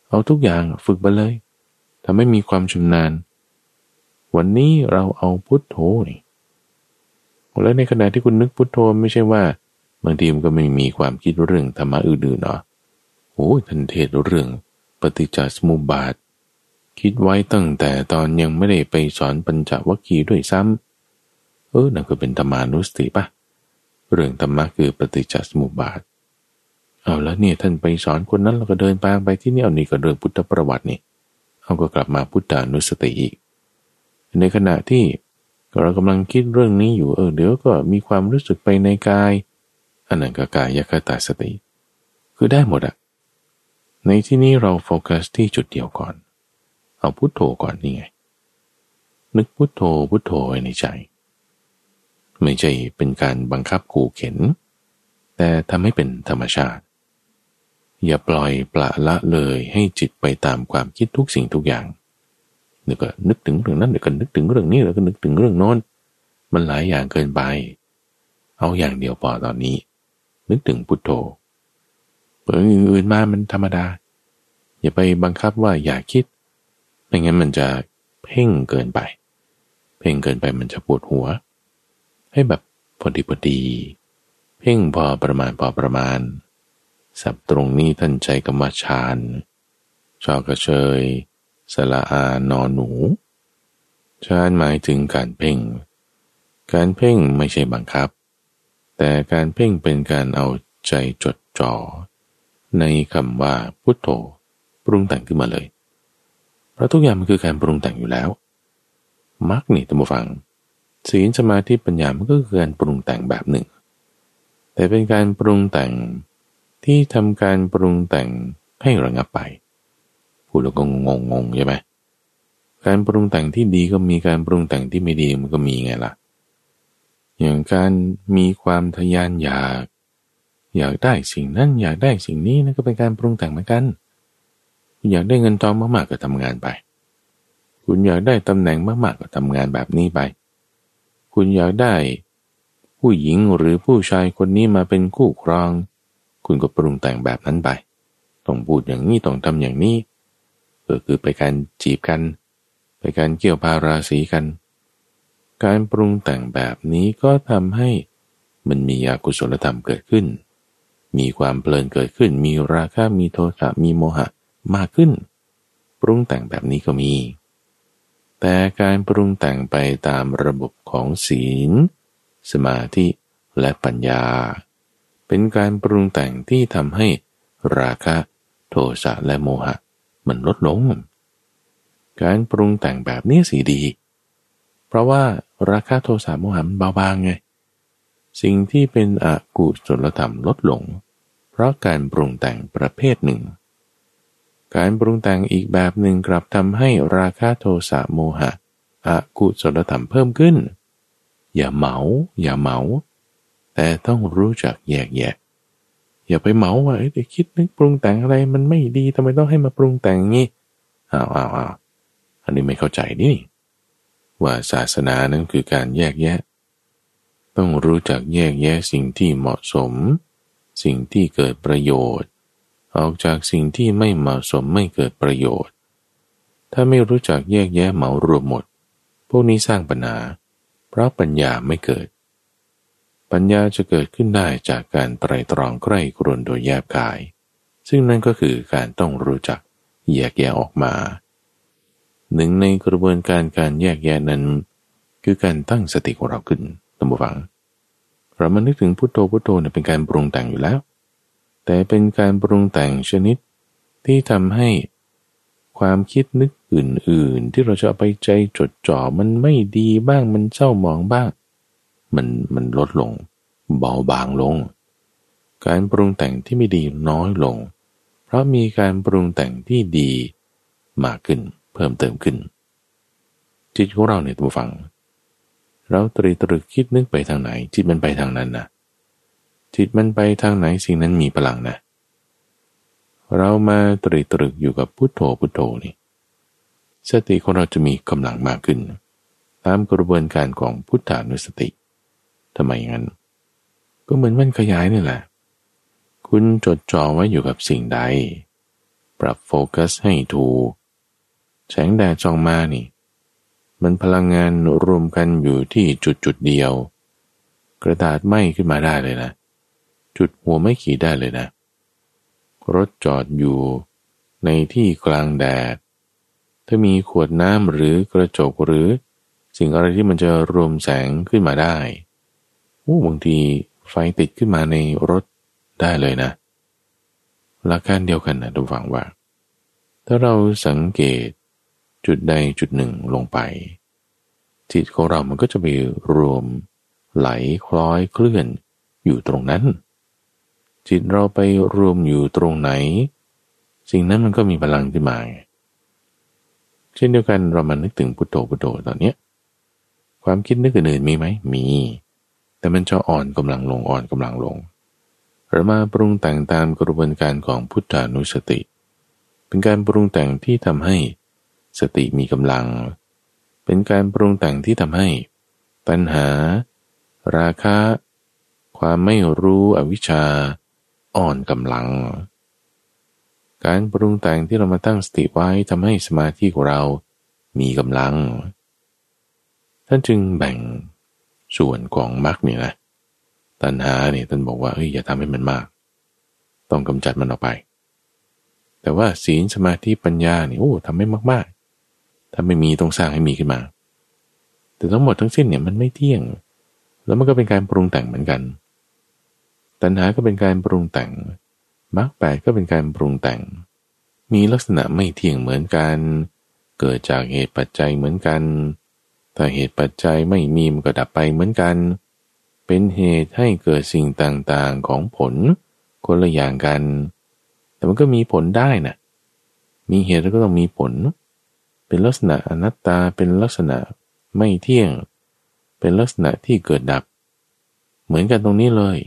S1: เอาทุกอย่างฝึกไปเลยทำให้มีความชำนาญ วันนี้เราเอาพุทโธนี่แล้วในขณะที่คุณนึกพุทโธไม่ใช่ว่า บางทีมันก็ไม่มีความคิดเรื่องธรรมะอื่นๆเนาะโอ้ทันเทศเรื่องปฏิจจสมุปบาท คิดไว้ตั้งแต่ตอนยังไม่ได้ไปสอนปัญจวัคคีย์ด้วยซ้ำเออนั่นก็เป็นธรรมานุสติปะเรื่องธรรมะคือปฏิจจสมุปบาท เอาแล้วเนี่ยท่านไปสอนคนนั้นเราก็เดินไปไปที่นี่เอานี่ก็เรื่องพุทธประวัตินี่เอาก็กลับมาพุทธานุสติอีก ในขณะที่เรากำลังคิดเรื่องนี้อยู่เออเดี๋ยวก็มีความรู้สึกไปในกาย อันนั้นก็กายคตาสติ คือได้หมดอะในที่นี้เราโฟกัสที่จุดเดียวก่อน เอาพุโทโธก่อนนี่ไง นึกพุโทโธพุโทโธไว้ในใจ ไม่ใช่เป็นการบังคับขู่เข็น แต่ทำให้เป็นธรรมชาติ อย่าปล่อยปละละเลยให้จิตไปตามความคิดทุกสิ่งทุกอย่างเดี๋ยวก็นึกถึงเรื่องนั้นเดี๋ยวก็นึกถึงเรื่องนี้แล้วก็นึกถึงเรื่องโน้น มันหลายอย่างเกินไป เอาอย่างเดียวพอตอนนี้ นึกถึงพุทโธเรื่องอื่นๆมามันธรรมดา อย่าไปบังคับว่าอย่าคิด ไม่งั้นมันจะเพ่งเกินไป เพ่งเกินไปมันจะปวดหัว ให้แบบพอดีพอดี เพ่งพอประมาณพอประมาณ สับตรงนี้ท่านใจกรรมชานชอกระเชยสละอานอนหนูชานหมายถึงการเพ่ง การเพ่งไม่ใช่บังคับ แต่การเพ่งเป็นการเอาใจจดจ่อในคำว่าพุทโธปรุงแต่งขึ้นมาเลย เพราะทุกอย่างมันคือการปรุงแต่งอยู่แล้วมรรคนี่ตัมบฟัง ศีลสมาธิปัญญามันก็คือการปรุงแต่งแบบหนึ่ง แต่เป็นการปรุงแต่งที่ทำการปรุงแต่งให้ระงับไปพูดแล้วก็งงงงใช่ไหมการปรุงแต่งที่ดีก็มีการปรุงแต่งที่ไม่ดีมันก็มีไงล่ะ อย่างการมีความทยานอยาก อยากได้สิ่งนั้น อยากได้สิ่งนี้นั่นก็เป็นการปรุงแต่งเหมือนกันคุณอยากได้เงินทองมาก ๆ ก็ทำงานไป คุณอยากได้ตำแหน่งมาก ๆ ก็ทำงานแบบนี้ไป คุณอยากได้ ผู้หญิงหรือผู้ชายคนนี้มาเป็นคู่ครอง คุณก็ปรุงแต่งแบบนั้นไปต้องพูดอย่างนี้ต้องทำอย่างนี้ก็คือไปการจีบกัน ไปการเกี่ยวพาราศีกัน การปรุงแต่งแบบนี้ก็ทำให้มันมีอกุศลธรรมเกิดขึ้น มีความเพลินเกิดขึ้น มีราคะมีโทสะมีโมหะมากขึ้น ปรุงแต่งแบบนี้ก็มี แต่การปรุงแต่งไปตามระบบของศีล สมาธิและปัญญา เป็นการปรุงแต่งที่ทำให้ราคะโทสะและโมหะ มันลดลง การปรุงแต่งแบบนี้สีดี ราะว่าราคะโทสะโมหะมันเบาบางไง สิ่งที่เป็นอกุศลธรรมลดลง เพราะการปรุงแต่งประเภทหนึ่ง การปรุงแต่งอีกแบบหนึ่งกลับทำให้ราคะโทสะโมหะอากุศลธรรมเพิ่มขึ้น อย่าเหมา อย่าเหมา แต่ต้องรู้จักแยกแยะ อย่าไปเหมาว่าไอ้คิดนึกปรุงแต่งอะไรมันไม่ดีทำไมต้องให้มาปรุงแต่งงี้อ้าวอ้าวอ้าวอันนี้ไม่เข้าใจนี่ ว่าศาสนานั้นคือการแยกแยะ ต้องรู้จักแยกแยะสิ่งที่เหมาะสม สิ่งที่เกิดประโยชน์ ออกจากสิ่งที่ไม่เหมาะสมไม่เกิดประโยชน์ ถ้าไม่รู้จักแยกแยะเหมารวมหมด พวกนี้สร้างปัญหา เพราะปัญญาไม่เกิด ปัญญาจะเกิดขึ้นได้จากการไตรตรองใกล้กรนโดยแยบกาย ซึ่งนั่นก็คือการต้องรู้จักแยกแยะออกมา หนึ่งในกระบวนการการแยกแยะนั้น คือการตั้งสติของเราขึ้นตั้งฟัง เรามานึกถึงพุทโธพุทโธเนี่ยเป็นการปรุงแต่งอยู่แล้ว แต่เป็นการปรุงแต่งชนิดที่ทำให้ความคิดนึกอื่น ๆ ที่เราจะไปใจจดจ่อมันไม่ดีบ้างมันเศร้าหมองบ้าง มันมันลดลง เบาบางลง การปรุงแต่งที่ไม่ดีน้อยลง เพราะมีการปรุงแต่งที่ดีมากขึ้น เพิ่มเติมขึ้น จิตของเราเนี่ยตัวฟัง เราตรีตรึกคิดนึกไปทางไหน จิตมันไปทางนั้นนะจิตมันไปทางไหนสิ่งนั้นมีพลังนะ เรามาตรีตรึกอยู่กับพุทโธพุทโธนี่สติของเราจะมีกำลังมากขึ้น ตามกระบวนการของพุทธานุสติทำไมงั้น ก็เหมือนมันขยายนี่แหละ คุณจดจ่อไว้อยู่กับสิ่งใด ปรับโฟกัสให้ถูก แสงแดดจองมานี่ มันพลังงานรวมกันอยู่ที่จุดจุดเดียว กระดาษไหม้ขึ้นมาได้เลยนะ จุดหัวไม่ขีดได้เลยนะ รถจอดอยู่ในที่กลางแดด ถ้ามีขวดน้ำหรือกระจกหรือ สิ่งอะไรที่มันจะรวมแสงขึ้นมาได้โอ้บางทีไฟติดขึ้นมาในรถได้เลยนะหลักการเดียวกันนะทุกฝังว่า ถ้าเราสังเกต จุดใดจุดหนึ่งลงไป จิตของเรามันก็จะไปรวมไหลคล้อยเคลื่อนอยู่ตรงนั้น จิตเราไปรวมอยู่ตรงไหน สิ่งนั้นมันก็มีพลังขึ้นมาเช่นเดียวกันเรามานึกถึงพุทโธพุทโธตอนเนี้ยความคิดนึกอื่นๆมีไหมมี แต่มันจะอ่อนกำลังลงอ่อนกำลังลงเรามาปรุงแต่งตามกระบวนการของพุทธานุสติ เป็นการปรุงแต่งที่ทำให้ สติมีกำลัง เป็นการปรุงแต่งที่ทำให้ปัญหา ราคะ ความไม่รู้อวิชชา อ่อนกำลัง การปรุงแต่งที่เรามาตั้งสติไว้ทำให้สมาธิของเรามีกำลัง ท่านจึงแบ่งส่วนของมรรคนี่นะ ตัณหาเนี่ยท่านบอกว่าเฮ้ยอย่าทำให้มันมาก ต้องกำจัดมันออกไปแต่ว่าศีลสมาธิปัญญาเนี่ยโอ้ทำให้มาก ถ้าไม่มีต้องสร้างให้มีขึ้นมา แต่ทั้งหมดทั้งสิ้นเนี่ยมันไม่เที่ยง แล้วมันก็เป็นการปรุงแต่งเหมือนกัน ตัณหาก็เป็นการปรุงแต่งมรรคแปดก็เป็นการปรุงแต่ง มีลักษณะไม่เที่ยงเหมือนกัน เกิดจากเหตุปัจจัยเหมือนกัน ถ้าเหตุปัจจัยไม่มีมันก็ดับไปเหมือนกัน เป็นเหตุให้เกิดสิ่งต่างๆของผลคนละอย่างกัน แต่มันก็มีผลได้นะมีเหตุแล้วก็ต้องมีผลเป็นลักษณะอนัตตาเป็นลักษณะไม่เที่ยง เป็นลักษณะที่เกิดดับ เหมือนกันตรงนี้เลย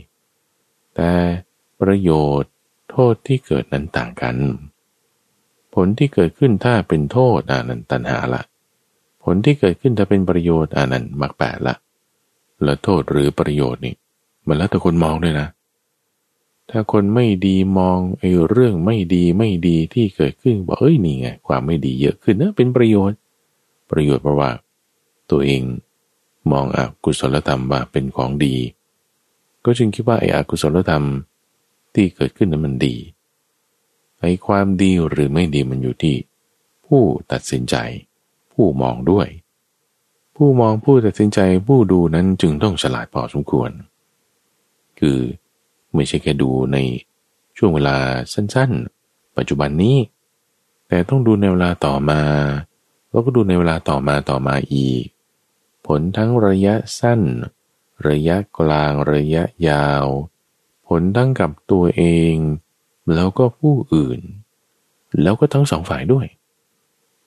S1: แต่ประโยชน์โทษที่เกิดนั้นต่างกัน ผลที่เกิดขึ้นถ้าเป็นโทษอานันตัณหาละ ผลที่เกิดขึ้นถ้าเป็นประโยชน์อานั้นมรรคแปดละ และโทษหรือประโยชน์นี่มันแล้วแต่คนมองด้วยนะ ถ้าคนไม่ดีมองไอ้เรื่องไม่ดีไม่ดีที่เกิดขึ้นบอกเอ้ยนี่ไงความไม่ดีเยอะขึ้นนะเป็นประโยชน์ ประโยชน์เพราะว่า ตัวเองมองอกุศลธรรมว่าเป็นของดี ก็จึงคิดว่าไอ้อกุศลธรรมที่เกิดขึ้นนั้นมันดีไอ้ความดีหรือไม่ดีมันอยู่ที่ ผู้ตัดสินใจ ผู้มองด้วย ผู้มองผู้ตัดสินใจผู้ดูนั้นจึงต้องฉลาดพอสมควร คือ ไม่ใช่แค่ดูในช่วงเวลาสั้นๆ ปัจจุบันนี้ แต่ต้องดูในเวลาต่อมา แล้วก็ดูในเวลาต่อมาต่อมาอีก ผลทั้งระยะสั้น ระยะกลางระยะยาว ผลทั้งกับตัวเอง แล้วก็ผู้อื่น แล้วก็ทั้งสองฝ่ายด้วย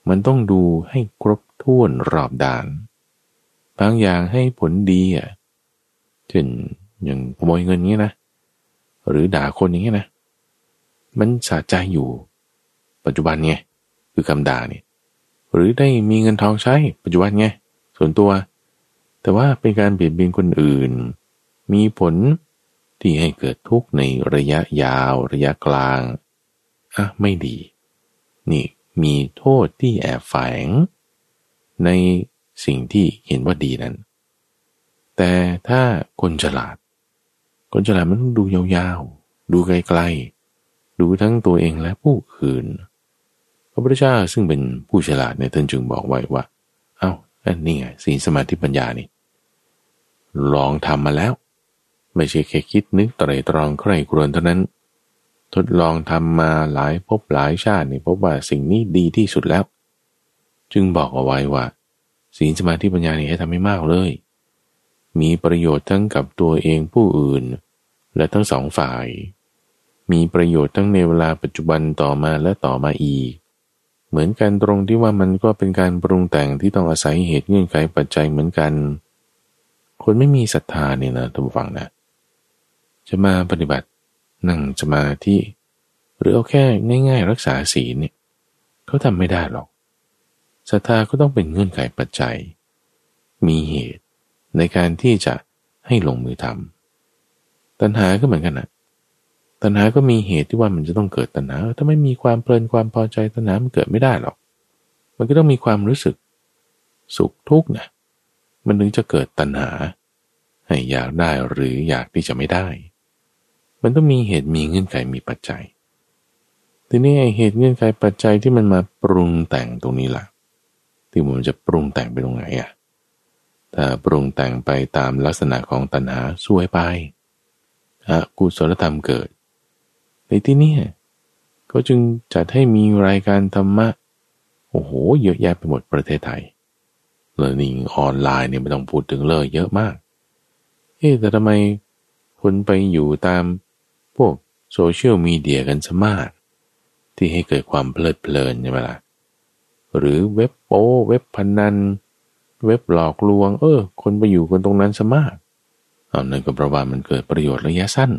S1: มันต้องดูให้ครบถ้วนรอบด้าน บางอย่างให้ผลดีอะเช่นอย่างขโมยเงินเงี้ยนะ หรือด่าคนอย่างเงี้ยนะ มันสะใจอยู่ ปัจจุบันไงคือคำด่าเนี่ยหรือได้มีเงินทองใช้ปัจจุบันไงส่วนตัว แต่ว่าเป็นการเบียดเบียนคนอื่น มีผลที่ให้เกิดทุกข์ในระยะยาวระยะกลางอะไม่ดี นี่มีโทษที่แอบแฝงในสิ่งที่เห็นว่าดีนั้น แต่ถ้าคนฉลาด คนฉลาดมันต้องดูยาวๆ ดูไกลๆ ดูทั้งตัวเองและผู้อื่น พระพุทธเจ้าซึ่งเป็นผู้ฉลาดในท่านจึงบอกไว้ว่า เอา้าอันนี้ไงสีสมาธิปัญญานี่ ลองทำมาแล้ว ไม่ใช่แค่คิดนึกตรตรองใครครวญเท่านั้น ทดลองทำมาหลายพบหลายชาตินี่พบว่าสิ่งนี้ดีที่สุดแล้ว จึงบอกเอาไว้ว่าศีลสมาธิปัญญานี่ให้ทำให้มากเลย มีประโยชน์ทั้งกับตัวเองผู้อื่น และทั้งสองฝ่าย มีประโยชน์ทั้งในเวลาปัจจุบันต่อมาและต่อมาอีก เหมือนกันตรงที่ว่ามันก็เป็นการปรุงแต่งที่ต้องอาศัยเหตุเงื่อนไขปัจจัยเหมือนกัน คนไม่มีศรัทธาเนี่ยนะท่านฟังนะ จะมาปฏิบัตินั่งสมาธิหรือเอาแค่ง่าย ๆ รักษาศีลเนี่ยเขาทำไม่ได้หรอกศรัทธาก็ต้องเป็นเงื่อนไขปัจจัย มีเหตุ ในการที่จะให้ลงมือทำตัณหาก็เหมือนกันนะตัณหาก็มีเหตุที่ว่ามันจะต้องเกิดตัณหา ถ้าไม่มีความเพลินความพอใจตัณหามันเกิดไม่ได้หรอก มันก็ต้องมีความรู้สึกสุขทุกข์นะมันถึงจะเกิดตัณหาใให้อยากได้หรืออยากที่จะไม่ได้ มันต้องมีเหตุมีเงื่อนไขมีปัจจัย ทีนี้เหตุเงื่อนไขปัจจัยที่มันมาปรุงแต่งตรงนี้ล่ะ ที่มันจะปรุงแต่งไปตรงไหนอะ ถ้าปรุงแต่งไปตามลักษณะของตัณหาสวยไปอกุศลธรรมเกิด ในที่นี้ก็จึงจัดให้มีรายการธรรมะ โอ้โห เยอะแยะไปหมดประเทศไทยเลิร์นิ่งออนไลน์เนี่ยไม่ต้องพูดถึงเลยเยอะมาก เอ๊แต่ทำไมคนไปอยู่ตามพวกโซเชียลมีเดียกันสมาก ที่ให้เกิดความเพลิดเพลินใช่ไหมล่ะหรือเว็บโป้เว็บพนัน เว็บหลอกลวง เออ คนไปอยู่กันตรงนั้นซะมากเอานั่นก็เพราะว่ามันเกิดประโยชน์ระยะสั้น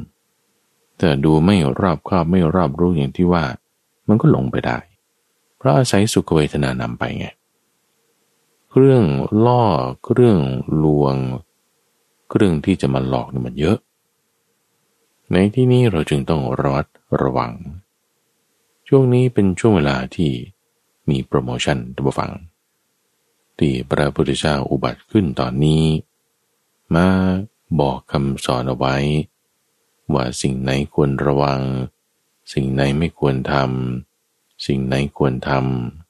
S1: แต่ดูไม่รอบคอบไม่รอบรู้อย่างที่ว่า มันก็หลงไปได้ เพราะอาศัยสุขเวทนานำไปไงเครื่องล่อเครื่องลวง เครื่องที่จะมาหลอกนี่มันเยอะ ในที่นี้เราจึงต้องระวัดระวัง ช่วงนี้เป็นช่วงเวลาที่มีโปรโมชั่นตับฟัง ที่พระพุทธเจ้าอุบัติขึ้นตอนนี้ มาบอกคำสอนเอาไว้ ว่าสิ่งไหนควรระวัง สิ่งไหนไม่ควรทำสิ่งไหนควรท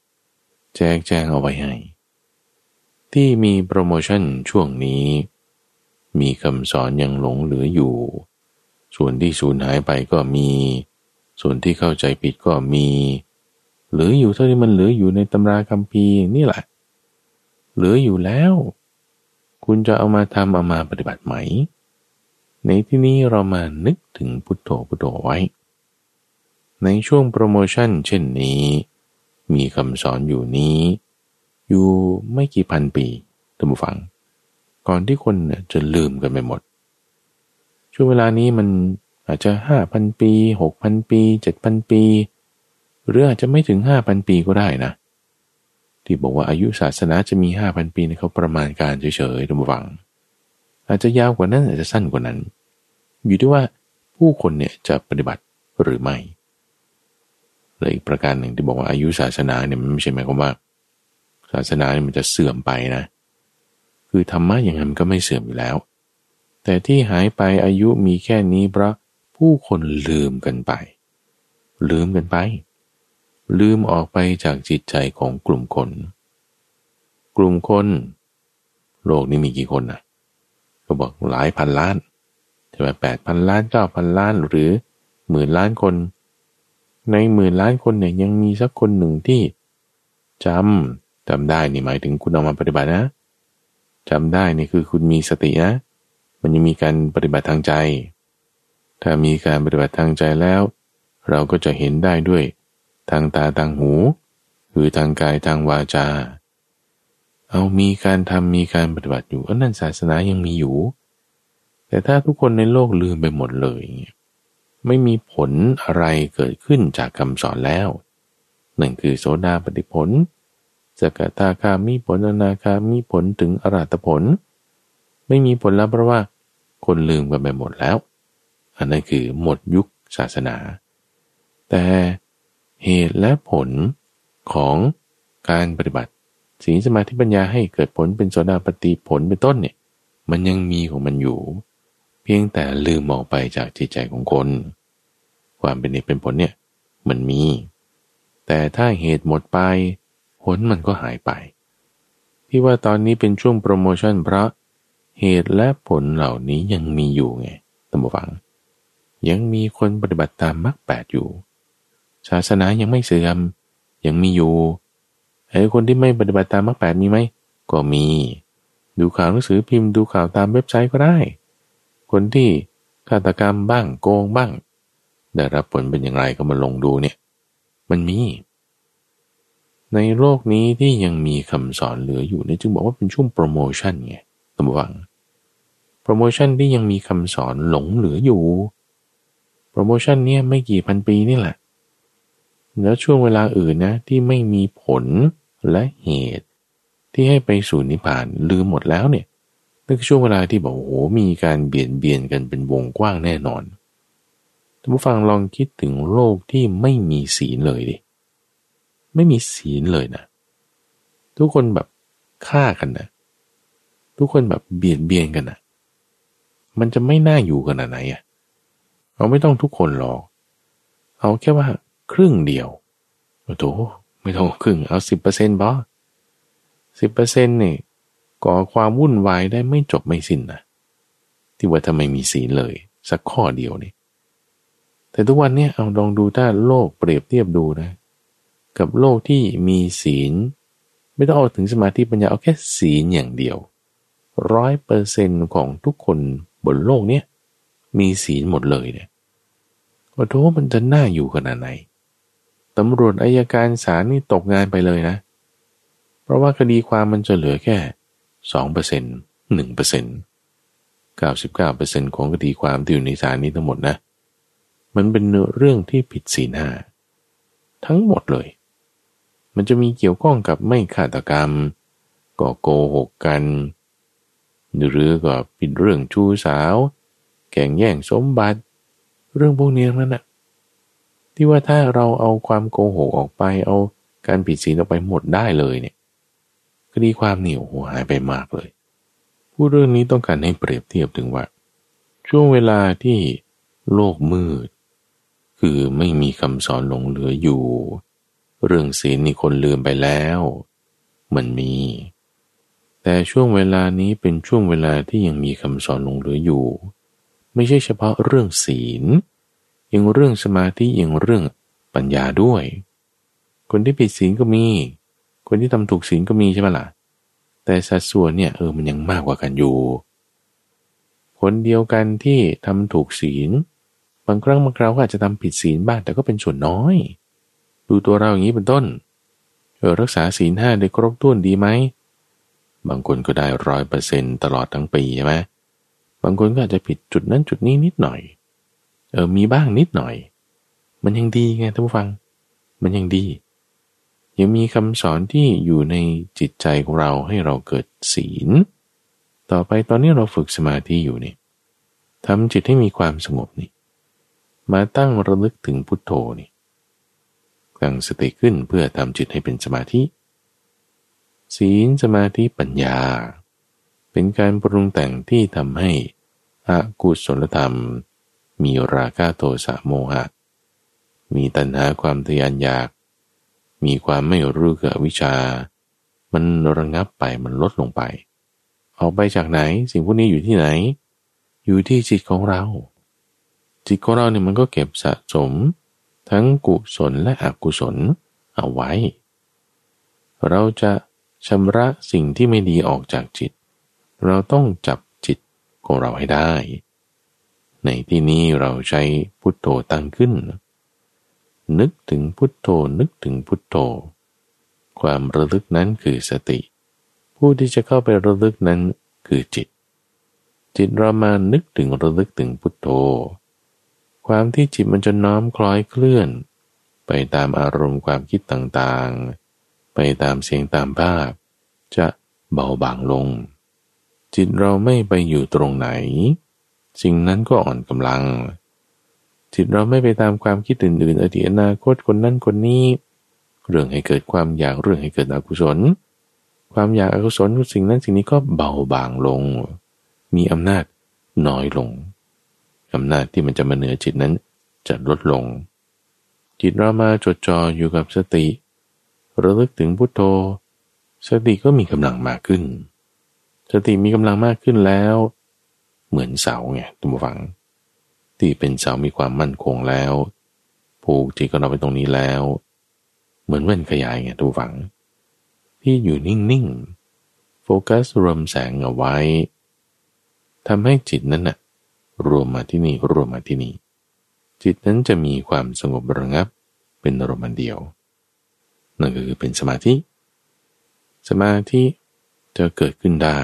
S1: ำแจ้งแจ้งเอาไว้ให้ ที่มีโปรโมชั่นช่วงนี้ มีคำสอนยังหลงเหลืออยู่ ส่วนที่สูญหายไปก็มี ส่วนที่เข้าใจผิดก็มี เหรืออยู่เท่าที่มันเหลืออยู่ในตำราคัมภีร์นี่แหละ เหลืออยู่แล้ว คุณจะเอามาทำเอามาปฏิบัติไหม ในที่นี้เรามานึกถึงพุทโธพุทโธไว้ ในช่วงโปรโมชั่นเช่นนี้ มีคำสอนอยู่นี้ อยู่ไม่กี่พันปีท่านผู้ฟัง ก่อนที่คนจะลืมกันไปหมด ช่วงเวลานี้มันอาจจะห้าพันปีหกพันปีเจ็ดพันปี หรืออาจจะไม่ถึงห้าพันปีก็ได้นะ ที่บอกว่าอายุศาสนาจะมีห้าพันปีในเขาประมาณการเฉยๆระวัง อาจจะยาวกว่านั้นอาจจะสั้นกว่านั้น อยู่ที่ว่าผู้คนเนี่ยจะปฏิบัติหรือไม่เลยอีกประการหนึ่งที่บอกว่าอายุศาสนาเนี่ยมันไม่ใช่หมายความว่า ศาสนาเนี่ยมันจะเสื่อมไปนะ คือธรรมะอย่างนั้นก็ไม่เสื่อมอยู่แล้ว แต่ที่หายไปอายุมีแค่นี้เพราะผู้คนลืมกันไป ลืมกันไป ลืมออกไปจากจิตใจของกลุ่มคน กลุ่มคน โลกนี้มีกี่คนนะก็บอกหลายพันล้านใช่ไหมแปดพันล้านเก้าพันล้านหรือหมื่นล้านคน ในหมื่นล้านคนเนี่ยยังมีสักคนหนึ่งที่จำจำได้นี่หมายถึงคุณเอามาปฏิบัตินะจำได้นี่คือคุณมีสตินะ มันยังมีการปฏิบัติทางใจ ถ้ามีการปฏิบัติทางใจแล้ว เราก็จะเห็นได้ด้วย ทางตาทางหู คือทางกายทางวาจา เอามีการทำมีการปฏิบัติอยู่อันนั้นศาสนายังมีอยู่ แต่ถ้าทุกคนในโลกลืมไปหมดเลย ไม่มีผลอะไรเกิดขึ้นจากคำสอนแล้วหนั่นคือโสดาปฏิผลสกทาคามีผลอนาคามีผลถึงอรัตผล ไม่มีผลแล้วเพราะว่าคนลืมกันไปหมดแล้ว อันนั้นคือหมดยุคศาสนา แต่ เหตุและผลของการปฏิบัติสีสมาธิปัญญาให้เกิดผลเป็นโสดาปฏิผลเป็นต้นเนี่ยมันยังมีของมันอยู่ เพียงแต่ลืมออกไปจากจิตใจของคน ความเป็นเหตุเป็นผลเนี่ยมันมี แต่ถ้าเหตุหมดไป ผลมันก็หายไป ที่ว่าตอนนี้เป็นช่วงโปรโมชั่นเพราะเหตุและผลเหล่านี้ยังมีอยู่ไงตั้งฟัง ยังมีคนปฏิบัติตามมรรคแปดอยู่ ศาสนายังไม่เสื่อม ยังมีอยู่ไอ้คนที่ไม่ปฏิบัติตามมรรคแปดมีไหม ก็มี ดูข่าวหนังสือพิมพ์ดูข่าวตามเว็บไซต์ก็ได้ คนที่ฆาตกรรมบ้างโกงบ้าง ได้รับผลเป็นอย่างไรก็มาลงดูเนี่ย มันมี ในโลกนี้ที่ยังมีคำสอนเหลืออยู่เนี่ยจึงบอกว่าเป็นช่วงโปรโมชั่นไงตำวังโปรโมชั่นที่ยังมีคำสอนหลงเหลืออยู่ โปรโมชั่นเนี่ยไม่กี่พันปีนี่แหละ แล้วช่วงเวลาอื่นนะที่ไม่มีผลและเหตุ ที่ให้ไปสู่นิพพานลืมหมดแล้วเนี่ยนั่นคือช่วงเวลาที่บอกโอ้โหมีการเบียดเบียนกันเป็นวงกว้างแน่นอนท่านผู้ฟังลองคิดถึงโลกที่ไม่มีศีลเลยดิไม่มีศีลเลยนะทุกคนแบบฆ่ากันนะทุกคนแบบเบียดเบียนกันนะมันจะไม่น่าอยู่ขนาดไหนอะเอาไม่ต้องทุกคนหรอกเอาแค่ว่า ครึ่งเดียวโอ้โหไม่ต้องครึ่งเอาสิบเปอร์เซ็นต์บอสิบเปอร์เซ็นต์นี่ก่อความวุ่นวายได้ไม่จบไม่สิ้นนะที่ว่าทำไมมีศีลเลย สักข้อเดียวนี่แต่ทุกวันเนี่ยเอาลองดูถ้าโลกเปรียบเทียบดูนะ กับโลกที่มีศีล ไม่ต้องเอาถึงสมาธิปัญญาเอาแค่ศีลอย่างเดียวร้อยเปอร์เซนของทุกคนบนโลกเนี้ยมีศีลหมดเลยเนี่ยว่าโทมันจะน่าอยู่ขนาดไหน ตำรวจอายการศาลนี่ตกงานไปเลยนะ เพราะว่าคดีความมันจะเหลือแค่สองเปอร์เซ็นต์หนึ่งเปอร์เซ็นต์เก้าสิบเก้าเปอร์เซ็นของคดีความที่อยู่ในศาลนี้ทั้งหมดนะ มันเป็นเรื่องที่ผิดศีลห้าทั้งหมดเลย มันจะมีเกี่ยวข้องกับไม่ฆาตกรรม ก่อโกหกกัน หรือก็ปิดเรื่องชู้สาว แก่งแย่งสมบัติ เรื่องพวกนี้นั่นนะ ที่ว่าถ้าเราเอาความโกหกออกไป เอาการผิดศีลออกไปหมดได้เลยเนี่ยคดีความเหนียวหายไปมากเลยผู้เรื่องนี้ต้องการให้เปรียบเทียบถึงว่า ช่วงเวลาที่โลกมืด คือไม่มีคำสอนหลงเหลืออยู่ เรื่องศีลนี่คนลืมไปแล้ว มันมี แต่ช่วงเวลานี้เป็นช่วงเวลาที่ยังมีคำสอนหลงเหลืออยู่ ไม่ใช่เฉพาะเรื่องศีล ยังเรื่องสมาธิยังเรื่องปัญญาด้วย คนที่ผิดศีลก็มี คนที่ทำถูกศีลก็มีใช่ไหมล่ะ แต่สัดส่วนเนี่ยเออมันยังมากกว่ากันอยู่ คนเดียวกันที่ทำถูกศีล บางครั้งบางคราวก็อาจจะทำผิดศีลบ้างแต่ก็เป็นส่วนน้อย ดูตัวเราอย่างนี้เป็นต้น เออรักษาศีลห้าได้ครบถ้วนดีไหม บางคนก็ได้ร้อยเปอร์เซ็นตลอดทั้งปีใช่ไหมบางคนก็อาจจะผิดจุดนั้นจุดนี้นิดหน่อย เออมีบ้างนิดหน่อย มันยังดีไงท่านผู้ฟัง มันยังดี ยังมีคำสอนที่อยู่ในจิตใจของเราให้เราเกิดศีล ต่อไปตอนนี้เราฝึกสมาธิอยู่นี่ทำจิตให้มีความสงบนี่ มาตั้งระลึกถึงพุทโธนี่ตั้งสติขึ้นเพื่อทำจิตให้เป็นสมาธิ ศีลสมาธิปัญญา เป็นการปรุงแต่งที่ทำให้อกุศลธรรม มีราคะโทสะโมหะ มีตัณหาความทยานอยาก มีความไม่รู้เกิดวิชา มันระงับไปมันลดลงไป ออกไปจากไหนสิ่งพวกนี้อยู่ที่ไหน อยู่ที่จิตของเรา จิตของเราเนี่ยมันก็เก็บสะสม ทั้งกุศลและอกุศลเอาไว้ เราจะชำระสิ่งที่ไม่ดีออกจากจิต เราต้องจับจิตของเราให้ได้ ในที่นี้เราใช้พุทโธตั้งขึ้น นึกถึงพุทโธนึกถึงพุทโธ ความระลึกนั้นคือสติ ผู้ที่จะเข้าไประลึกนั้นคือจิต จิตเรามานึกถึงระลึกถึงพุทโธ ความที่จิตมันจะน้อมคล้อยเคลื่อน ไปตามอารมณ์ความคิดต่างๆ ไปตามเสียงตามภาพ จะเบาบางลง จิตเราไม่ไปอยู่ตรงไหน สิ่งนั้นก็อ่อนกำลัง จิตเราไม่ไปตามความคิดอื่น ๆ อดีตอนาคตคนนั้นคนนี้ เรื่องให้เกิดความอยากเรื่องให้เกิดอกุศล ความอยากอกุศลสิ่งนั้นสิ่งนี้ก็เบาบางลง มีอำนาจน้อยลงอำนาจที่มันจะมาเหนือจิตนั้นจะลดลง จิตเรามาจดจ่ออยู่กับสติ ระลึกถึงพุทโธ สติก็มีกำลังมากขึ้น สติมีกำลังมากขึ้นแล้ว เหมือนเสาไงทุกฝัง ที่เป็นเสามีความมั่นคงแล้วผูกจิตของเราไปตรงนี้แล้ว เหมือนเว้นขยายไงทุกฝัง ที่อยู่นิ่งๆโฟกัสรวมแสงเอาไว้ทำให้จิตนั้นนะ่ะรวมมาที่นี่รวมมาที่นี่จิตนั้นจะมีความสงบระงับเป็นอารมณ์เดียว นั่นก็คือเป็นสมาธิ สมาธิจะเกิดขึ้นได้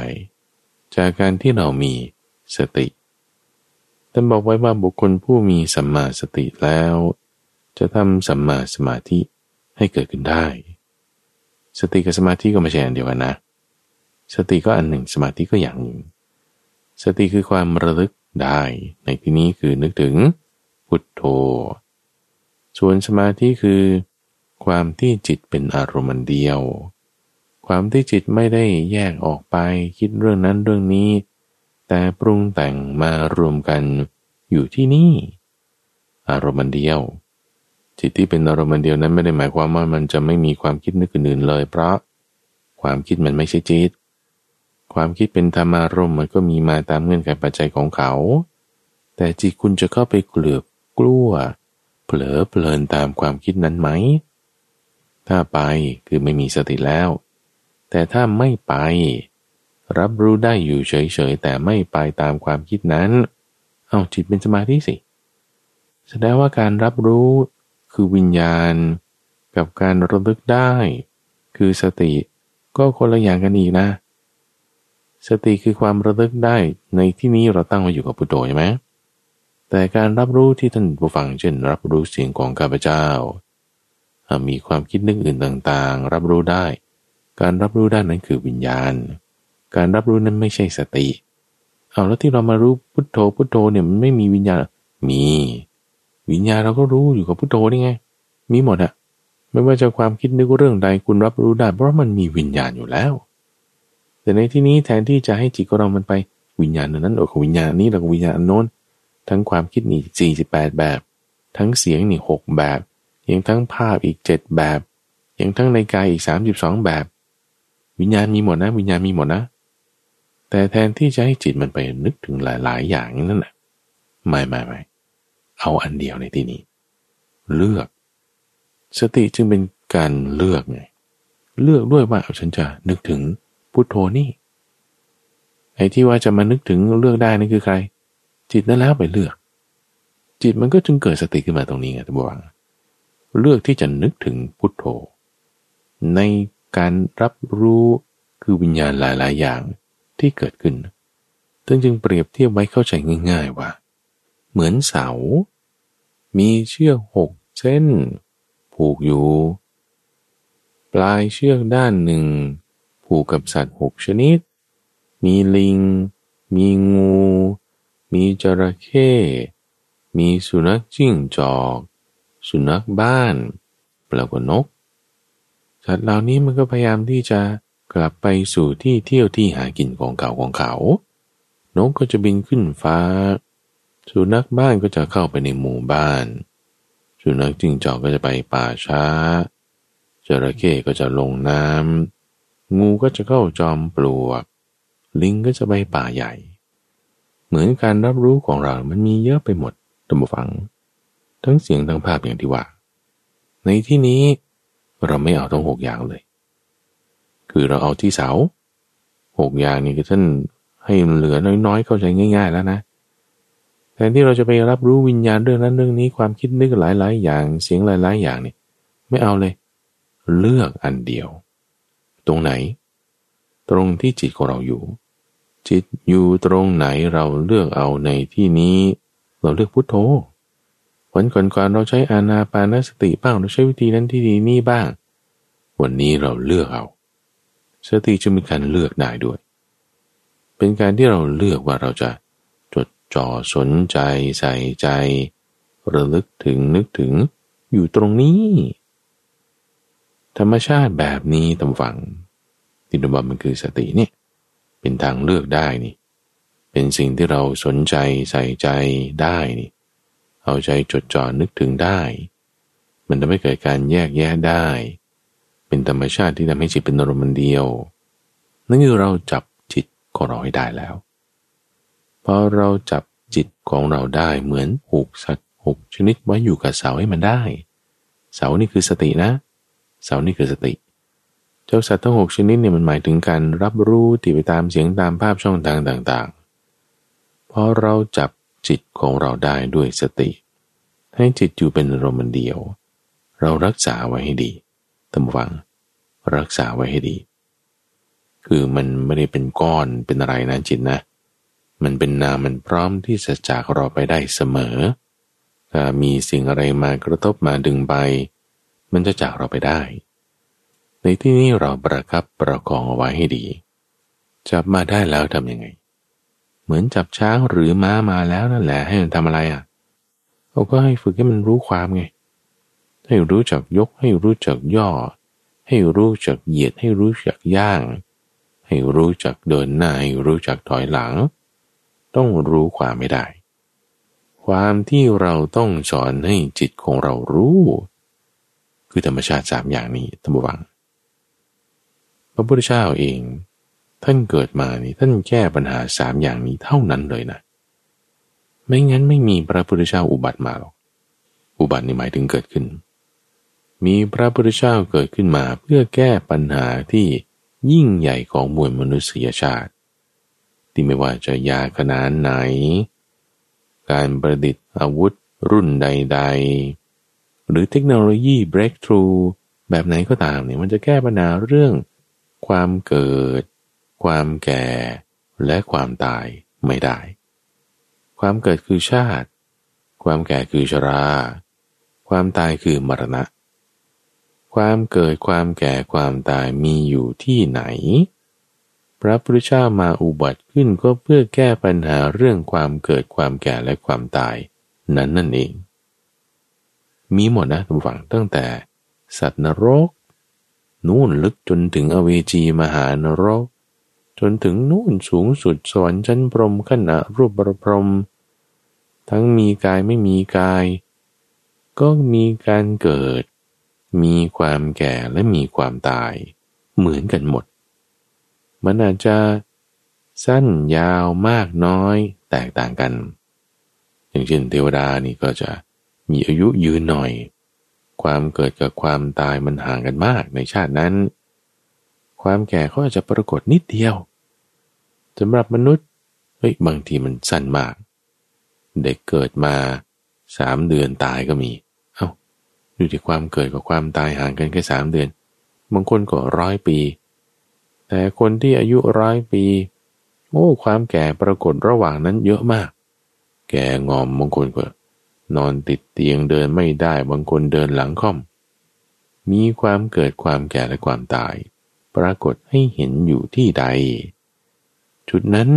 S1: จากการที่เรามี สติท่านบอกไว้ว่าบุคคลผู้มีสัมมาสติแล้ว จะทำสัมมาสมาธิให้เกิดขึ้นได้ สติกับสมาธิก็ไม่ใช่อันเดียวกันนะ สติก็อันหนึ่งสมาธิก็อย่างหนึ่ง สติคือความระลึกได้ ในที่นี้คือนึกถึงพุทโธ ส่วนสมาธิคือ ความที่จิตเป็นอารมณ์เดียว ความที่จิตไม่ได้แยกออกไปคิดเรื่องนั้นเรื่องนี้ แต่ปรุงแต่งมารวมกันอยู่ที่นี่ อารมณ์เดียว จิตที่เป็นอารมณ์เดียวนั้นไม่ได้หมายความว่ามันจะไม่มีความคิดนึกอื่นเลย เพราะความคิดมันไม่ใช่จิต ความคิดเป็นธรรมารมณ์มันก็มีมาตามเงื่อนไขปัจจัยของเขา แต่จิตคุณจะเข้าไปเกลือกกลัว เผลอเพลินตามความคิดนั้นไหม ถ้าไปคือไม่มีสติแล้ว แต่ถ้าไม่ไป รับรู้ได้อยู่เฉยๆ แต่ไม่ไปตามความคิดนั้น เอาจิตเป็นสมาธิสิ แสดงว่าการรับรู้คือวิญญาณ กับการระลึกได้ คือสติก็คนละอย่างกันอีกนะ สติคือความระลึกได้ในที่นี้เราตั้งไว้อยู่กับพุทโธใช่ไหมแต่การรับรู้ที่ท่านผู้ฟังเช่น รับรู้เสียงของข้าพเจ้า มีความคิดนึกอื่นต่างๆ รับรู้ได้ การรับรู้ได้นั้นคือวิญญาณ การรับรู้นั้นไม่ใช่สติเอาแล้วที่เรามารู้พุทโธพุทโธเนี่ยมันไม่มีวิญญาณมี วิญญาณเราก็รู้อยู่กับพุทโธนี่ไง มีหมดอะไม่ว่าจะความคิดนึกเรื่องใดคุณรับรู้ได้ เพราะมันมีวิญญาณอยู่แล้ว แต่ในที่นี้แทนที่จะให้จิตของเรามันไปวิญญาณนั้นโอ้วิญญาณนี้แล้วก็วิญญาณโน้น ทั้งความคิดนี่สี่สิบแปดแบบ ทั้งเสียงนี่หกแบบยังทั้งภาพอีกเจ็ดแบบยังทั้งในกายอีกสามสิบสองแบบ วิญญาณมีหมดนะ วิญญาณมีหมดนะ แต่แทนที่จะให้จิตมันไปนึกถึงหลาย ๆ อย่างนั่นแหละไม่ไม่ไม่เอาอันเดียวในที่นี้ เลือก สติจึงเป็นการเลือกไงเลือกด้วยว่าฉันจะนึกถึงพุโทโธนี่ไอ้ที่ว่าจะมานึกถึงเลือกได้นั่นคือใคร จิตนั้นแล้วไปเลือก จิตมันก็จึงเกิดสติขึ้นมาตรงนี้ไงท่านบอกเลือกที่จะนึกถึงพุทโธ ในการรับรู้คือวิญญาณหลาย ๆ อย่าง ที่เกิดขึ้นตึงจึงเปรียบเทียบไว้เข้าใจง่าย ๆ ว่า เหมือนเสา มีเชือกหกเส้น ผูกอยู่ ปลายเชือกด้านหนึ่ง ผูกกับสัตว์หกชนิด มีลิง มีงู มีจระเข้ มีสุนัขจิ้งจอก สุนัขบ้านปลากนก สัตว์เหล่านี้มันก็พยายามที่จะ กลับไปสู่ที่เที่ยวที่หากินของเก่าของเขา นกก็จะบินขึ้นฟ้า สุนัขบ้านก็จะเข้าไปในหมู่บ้าน สุนัขจิงจอกก็จะไปป่าช้า จระเข้ก็จะลงน้ำ งูก็จะเข้าจอมปลวก ลิงก็จะไปป่าใหญ่ เหมือนการรับรู้ของเรา มันมีเยอะไปหมดตัมฟัง ทั้งเสียงทั้งภาพอย่างที่ว่า ในที่นี้เราไม่เอาทั้งหกอย่างเลย คือเราเอาที่เสาหกอย่างนี้คือท่านให้เหลือน้อยๆ เข้าใจง่าย ๆ แล้วนะแทนที่เราจะไปรับรู้วิญญาณเรื่องนั้นเรื่องนี้ความคิดนึกหลาย ๆ อย่างเสียงหลาย ๆ อย่างนี่ไม่เอาเลย เลือกอันเดียว ตรงไหน ตรงที่จิตของเราอยู่ จิตอยู่ตรงไหนเราเลือกเอาในที่นี้ เราเลือกพุทโธวันก่อนๆเราใช้อานาปานสติบ้างเราใช้วิธีนั้นที่ดีนี่บ้าง วันนี้เราเลือกเอา สติจะมีการเลือกได้ด้วย เป็นการที่เราเลือกว่าเราจะจดจ่อสนใจใส่ใจ ระลึกถึงนึกถึงอยู่ตรงนี้ ธรรมชาติแบบนี้ตำฝังที่นบอกมันคือสติเนี่ยเป็นทางเลือกได้นี่ เป็นสิ่งที่เราสนใจใส่ใจได้นี่ เอาใจจดจ่อนึกถึงได้ มันทำให้เกิดการแยกแยะได้ เป็นธรรมชาติที่ทำให้จิตเป็นอารมณ์เดียว นั่นคือเราจับจิตของเราให้ได้แล้วพอเราจับจิตของเราได้เหมือนผูกสัตว์หกชนิดไว้อยู่กับเสาให้มันได้ เสานี่คือสตินะ เสานี่คือสติ เจ้าสัตว์ทั้งหกชนิดเนี่ยมันหมายถึงการรับรู้ติดไปตามเสียงตามภาพช่องทางต่างๆพอเราจับจิตของเราได้ด้วยสติ ให้จิตอยู่เป็นอารมณ์เดียว เรารักษาไว้ให้ดี ตำวัง รักษาไว้ให้ดี คือมันไม่ได้เป็นก้อนเป็นอะไรนะจิตนะ มันเป็นนามมันพร้อมที่จะจากเราไปได้เสมอ ถ้ามีสิ่งอะไรมากระทบมาดึงไป มันจะจากเราไปได้ ในที่นี้เราประคับประคองเอาไว้ให้ดี จับมาได้แล้วทำยังไง เหมือนจับช้างหรือม้ามาแล้วนั่นแหละให้มันทำอะไรอะเราก็ให้ฝึกให้มันรู้ความไง ให้รู้จักยกให้รู้จักย่อ ให้รู้จักเหยียดให้รู้จักย่าง ให้รู้จักเดินหน้าให้รู้จักถอยหลัง ต้องรู้ความไม่ได้ ความที่เราต้องสอนให้จิตของเรารู้ คือธรรมชาติสามอย่างนี้ท่านผู้ฟังพระพุทธเจ้าเอง ท่านเกิดมานี่ท่านแก้ปัญหาสามอย่างนี้เท่านั้นเลยนะ ไม่งั้นไม่มีพระพุทธเจ้าอุบัติมาหรอกอุบัตินี่หมายถึงเกิดขึ้น มีพระพุทธเจ้าเกิดขึ้นมาเพื่อแก้ปัญหาที่ยิ่งใหญ่ของมวลมนุษยชาติ ที่ไม่ว่าจะยาขนาดไหน การประดิษฐ์อาวุธรุ่นใด ๆ หรือเทคโนโลยี breakthrough แบบไหนก็ตามเนี่ยมันจะแก้ปัญหาเรื่อง ความเกิด ความแก่ และความตายไม่ได้ ความเกิดคือชาติ ความแก่คือชรา ความตายคือมรณะ ความเกิดความแก่ความตายมีอยู่ที่ไหน พระพุทธเจ้ามาอุบัติขึ้นก็เพื่อแก้ปัญหาเรื่องความเกิดความแก่และความตาย นั้นนั่นเอง มีหมดนะทุกฝั่งตั้งแต่ สัตว์นรก นู่นลึกจนถึงอเวจีมหานรก จนถึงนู่นสูงสุดสวรรค์ชั้นพรหมขณะรูปประพรม ทั้งมีกายไม่มีกายก็มีการเกิด มีความแก่และมีความตาย เหมือนกันหมด มันอาจจะสั้นยาวมากน้อยแตกต่างกัน อย่างเช่นเทวดานี่ก็จะมีอายุยืนหน่อย ความเกิดกับความตายมันห่างกันมากในชาตินั้น ความแก่เขาอาจจะปรากฏนิดเดียวสำหรับมนุษย์เฮ้ยบางทีมันสั้นมาก เด็กเกิดมาสามเดือนตายก็มี ดูที่ความเกิดกับความตายห่างกันแค่สามเดือน บางคนก็ร้อยปี แต่คนที่อายุร้อยปีโอ้ความแก่ปรากฏระหว่างนั้นเยอะมาก แก่งอมบางคนก็นอนติดเตียงเดินไม่ได้บางคนเดินหลังค่อม มีความเกิดความแก่และความตาย ปรากฏให้เห็นอยู่ที่ใด จุดนั้น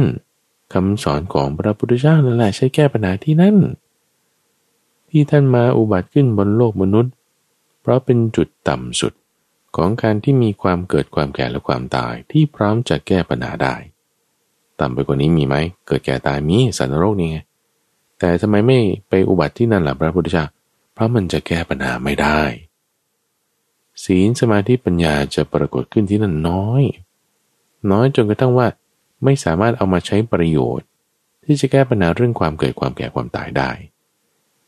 S1: คำสอนของพระพุทธเจ้านั่นแหละใช้แก้ปัญหาที่นั่น ที่ท่านมาอุบัติขึ้นบนโลกมนุษย์ เพราะเป็นจุดต่ำสุดของการที่มีความเกิดความแก่และความตายที่พร้อมจะแก้ปัญหาได้ ต่ำไปกว่านี้มีไหม เกิดแก่ตายมีสันนรกนี่ไง แต่ทำไมไม่ไปอุบัติที่นั่นล่ะพระพุทธเจ้า เพราะมันจะแก้ปัญหาไม่ได้ ศีลสมาธิปัญญาจะปรากฏขึ้นที่นั่นน้อย น้อยจนกระทั่งว่า ไม่สามารถเอามาใช้ประโยชน์ ที่จะแก้ปัญหาเรื่องความเกิดความแก่ความตายได้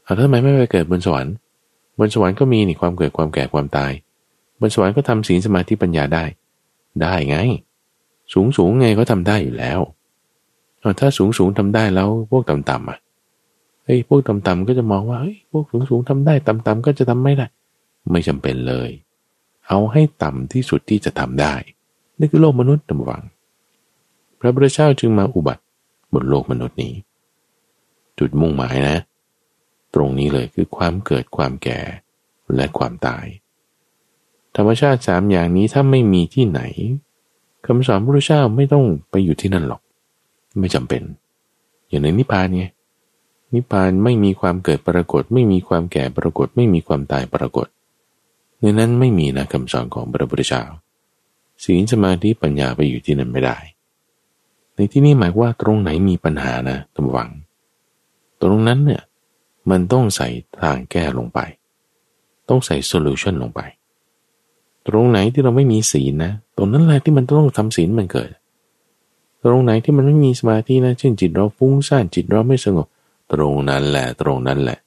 S1: เอาทำไมไม่ไปเกิดบนสวรรค์บนสวรรค์ก็มีนี่ความเกิดความแก่ความตาย บนสวรรค์ก็ทำศีลสมาธิปัญญาได้ ได้ไง สูงสูงไงก็ทำได้อยู่แล้วเอาถ้าสูงสูงทำได้แล้วพวกต่ำๆอะเฮ้ยพวกต่ำๆก็จะมองว่าเฮ้ยพวกสูงสูงทำได้ต่ำๆก็จะทำไม่ได้ ไม่จำเป็นเลย เอาให้ต่ำที่สุดที่จะทำได้นี่คือโลกมนุษย์ตำวัง พระพุทธเจ้าจึงมาอุบัติบนโลกมนุษย์นี้ จุดมุ่งหมายนะ ตรงนี้เลยคือความเกิดความแก่และความตาย ธรรมชาติสามอย่างนี้ถ้าไม่มีที่ไหนคำสอนพระเจ้าไม่ต้องไปอยู่ที่นั่นหรอก ไม่จำเป็น อย่างในนิพพานไงนิพพานไม่มีความเกิดปรากฏ ไม่มีความแก่ปรากฏ ไม่มีความตายปรากฏ ในนั้นไม่มีนะคำสอนของพระพุทธเจ้าศีลสมาธิปัญญาไปอยู่ที่นั่นไม่ได้ ในที่นี้หมายว่าตรงไหนมีปัญหานะตำวัง ตรงนั้นเนี่ย มันต้องใส่ทางแก้ลงไป ต้องใส่โซลูชันลงไป ตรงไหนที่เราไม่มีศีลนะ ตรงนั้นแหละที่มันต้องทำศีลมันเกิด ตรงไหนที่มันไม่มีสมาธินะ เช่นจิตเราฟุ้งซ่านจิตเราไม่สงบ ตรงนั้นแหละ ตรงนั้นแหละ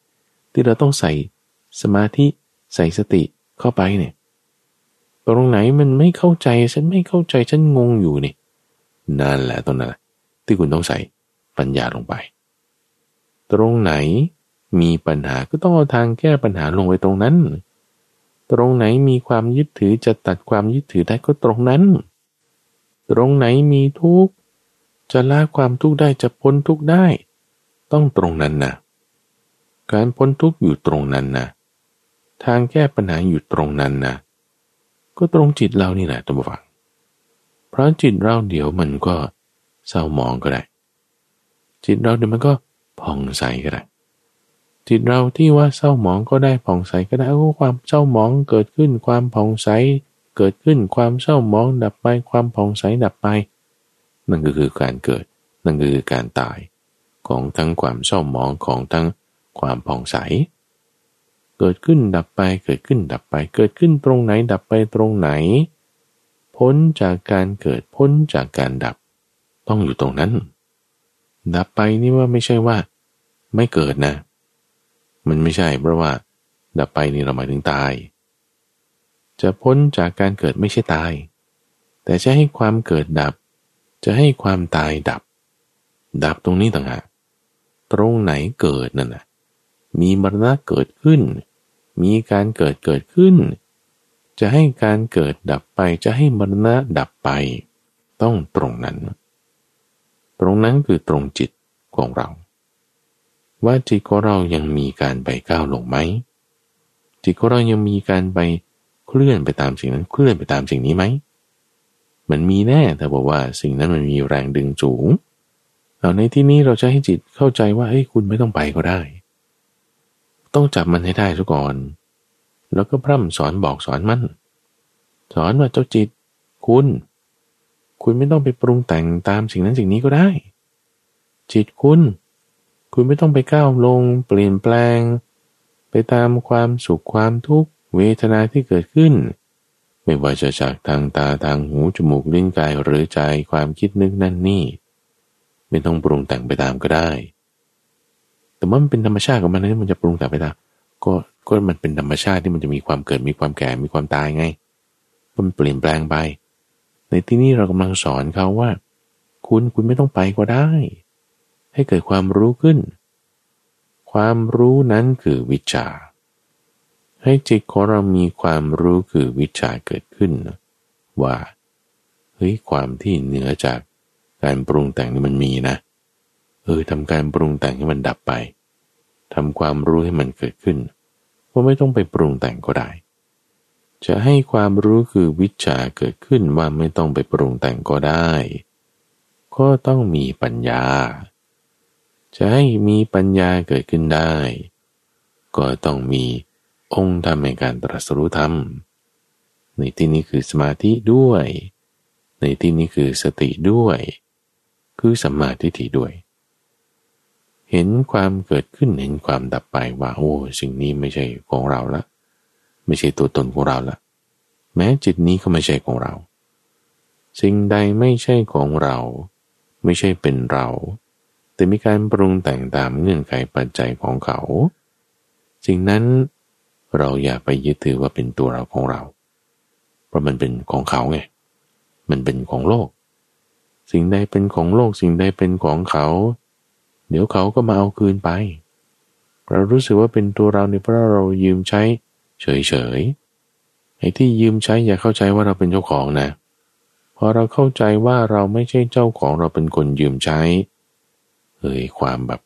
S1: ที่เราต้องใส่สมาธิใส่สติเข้าไปเนี่ย ตรงไหนมันไม่เข้าใจฉันไม่เข้าใจฉันงงอยู่นี่ นั่นแหละตรงนั้นที่คุณต้องใส่ปัญญาลงไป ตรงไหน มีปัญหาก็ต้องเอาทางแก้ปัญหาลงไปตรงนั้น ตรงไหนมีความยึดถือจะตัดความยึดถือได้ก็ตรงนั้น ตรงไหนมีทุกข์จะละความทุกข์ได้จะพ้นทุกข์ได้ ต้องตรงนั้นนะการพ้นทุกข์อยู่ตรงนั้นนะทางแก้ปัญหาอยู่ตรงนั้นนะก็ตรงจิตเรานี่แหละตัวฟังเพราะจิตเราเดี๋ยวมันก็เศร้าหมองก็ได้ จิตเราเดี๋ยวมันก็ผ่องใสก็ได้ จิตเราที่ว่าเศร้าหมองก็ได้ผ่องใสก็ได้ก็ความเศร้าหมองเกิดขึ้นความผ่องใสเกิดขึ้นความเศร้าหมองดับไปความผ่องใสดับไป นั่นก็คือการเกิด นั่นก็คือการตายของทั้งความเศร้าหมองของทั้งความผ่องใส เกิดขึ้นดับไปเกิดขึ้นดับไป เกิดขึ้นตรงไหนดับไปตรงไหน พ้นจากการเกิดพ้นจากการดับ ต้องอยู่ตรงนั้น ดับไปนี่ว่าไม่ใช่ว่า ไม่เกิดนะ มันไม่ใช่เพราะว่า ดับไปนี่เราหมายถึงตาย จะพ้นจากการเกิดไม่ใช่ตาย แต่จะให้ความเกิดดับ จะให้ความตายดับ ดับตรงนี้ต่างหากตรงไหนเกิดนั่นนะมีมรณะเกิดขึ้น มีการเกิดเกิดขึ้น จะให้การเกิดดับไป จะให้มรณะดับไป ต้องตรงนั้น ตรงนั้นคือตรงจิตของเรา ว่าจิตของเรายังมีการไปก้าวลงไหม จิตของเรายังมีการไปเคลื่อนไปตามสิ่งนั้นเคลื่อนไปตามสิ่งนี้ไหม มันมีแน่แต่บอกว่าสิ่งนั้นมันมีแรงดึงสูงเอาในที่นี้เราจะให้จิตเข้าใจว่าเฮ้ยคุณไม่ต้องไปก็ได้ ต้องจับมันให้ได้ซะก่อน แล้วก็พร่ำสอนบอกสอนมัน สอนว่าเจ้าจิต คุณ คุณไม่ต้องไปปรุงแต่งตามสิ่งนั้นสิ่งนี้ก็ได้ จิตคุณ คุณไม่ต้องไปก้าวลง เปลี่ยนแปลง ไปตามความสุขความทุกข์เวทนาที่เกิดขึ้น ไม่ว่าจะจากทางตาทางหูจมูกลิ้นกายหรือใจความคิดนึกนั่นนี่ ไม่ต้องปรุงแต่งไปตามก็ได้ แต่ว่ามันเป็นธรรมชาติของมันนะมันจะปรุงแต่งไปตามก็ก็มันเป็นธรรมชาติที่มันจะมีความเกิดมีความแก่มีความตายไง มันเปลี่ยนแปลงไป ในที่นี้เรากำลังสอนเขาว่า คุณคุณไม่ต้องไปก็ได้ ให้เกิดความรู้ขึ้น ความรู้นั้นคือวิชา ให้จิตของเรามีความรู้คือวิชาเกิดขึ้น ว่าเฮ้ยความที่เหนือจากการปรุงแต่งนี่มันมีนะ เออทำการปรุงแต่งให้มันดับไปทำความรู้ให้มันเกิดขึ้นว่าไม่ต้องไปปรุงแต่งก็ได้ จะให้ความรู้คือวิชาเกิดขึ้นว่าไม่ต้องไปปรุงแต่งก็ได้ ก็ต้องมีปัญญา จะให้มีปัญญาเกิดขึ้นได้ ก็ต้องมีองค์ธรรมในการตรัสรู้ธรรม ในที่นี้คือสมาธิด้วย ในที่นี้คือสติด้วย คือสัมมาทิฏฐิด้วย เห็นความเกิดขึ้นเห็นความดับไปว่าโอ้สิ่งนี้ไม่ใช่ของเราละ ไม่ใช่ตัวตนของเราละแม้จิตนี้ก็ไม่ใช่ของเรา สิ่งใดไม่ใช่ของเรา ไม่ใช่เป็นเรา แต่มีการปรุงแต่งตามเงื่อนไขปัจจัยของเขา สิ่งนั้นเราอย่าไปยึดถือว่าเป็นตัวเราของเรา เพราะมันเป็นของเขาไง มันเป็นของโลก สิ่งใดเป็นของโลกสิ่งใดเป็นของเขา เดี๋ยวเขาก็มาเอาคืนไป เรารู้สึกว่าเป็นตัวเราเนี่ยเพราะเรายืมใช้ เฉยๆ ไอ้ที่ยืมใช้อย่าเข้าใจว่าเราเป็นเจ้าของนะ พอเราเข้าใจว่าเราไม่ใช่เจ้าของเราเป็นคนยืมใช้ เฮ้ยความแบบ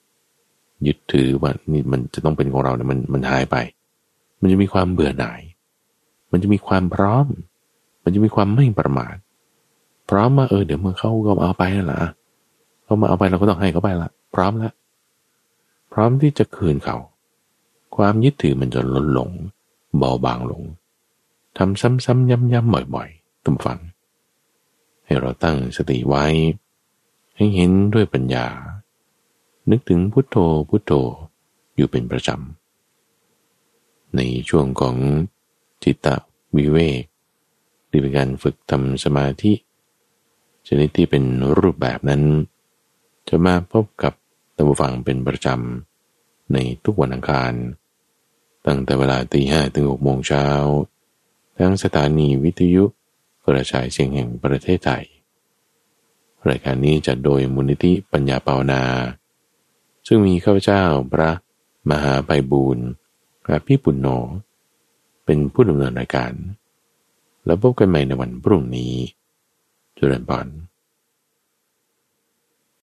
S1: ยึดถือว่านี่มันจะต้องเป็นของเราเนี่ยมันมันหายไป มันจะมีความเบื่อหน่าย มันจะมีความพร้อม มันจะมีความไม่ประมาทพร้อมมาเออเดี๋ยวเมื่อเขาก็เอาไปนั่นแหละเขามาเอาไปเราก็ต้องให้เขาไปละพร้อมล้วพร้อมที่จะคืนเขา ความยึดถือมันจะลดลงเบาบางลงทำซ้ำๆย้ำๆบ่อยๆตุ้มฟัง ให้เราตั้งสติไว้ ให้เห็นด้วยปัญญา นึกถึงพุทโธพุทโธอยู่เป็นประจำ ในช่วงของจิตตวิเวกที่เป็นการฝึกทำสมาธิชนิดที่เป็นรูปแบบนั้น จะมาพบกับตัมบูฟังเป็นประจำ ในทุกวันอังคาร ตั้งแต่เวลาตีห้ถึงหกโมงเช้า ทั้งสถานีวิทยุกระจายเสียงแห่งประเทศไทย รายการนี้จัดโดยมูลนิธิปัญญาเปาวนา ซึ่งมีข้าพเจ้าพระมหาไบบูรณ์พระพี่ปุณโญเป็นผู้ดำเนินรายการ แล้วพบกันใหม่ในวันพรุ่งนี้ to the button.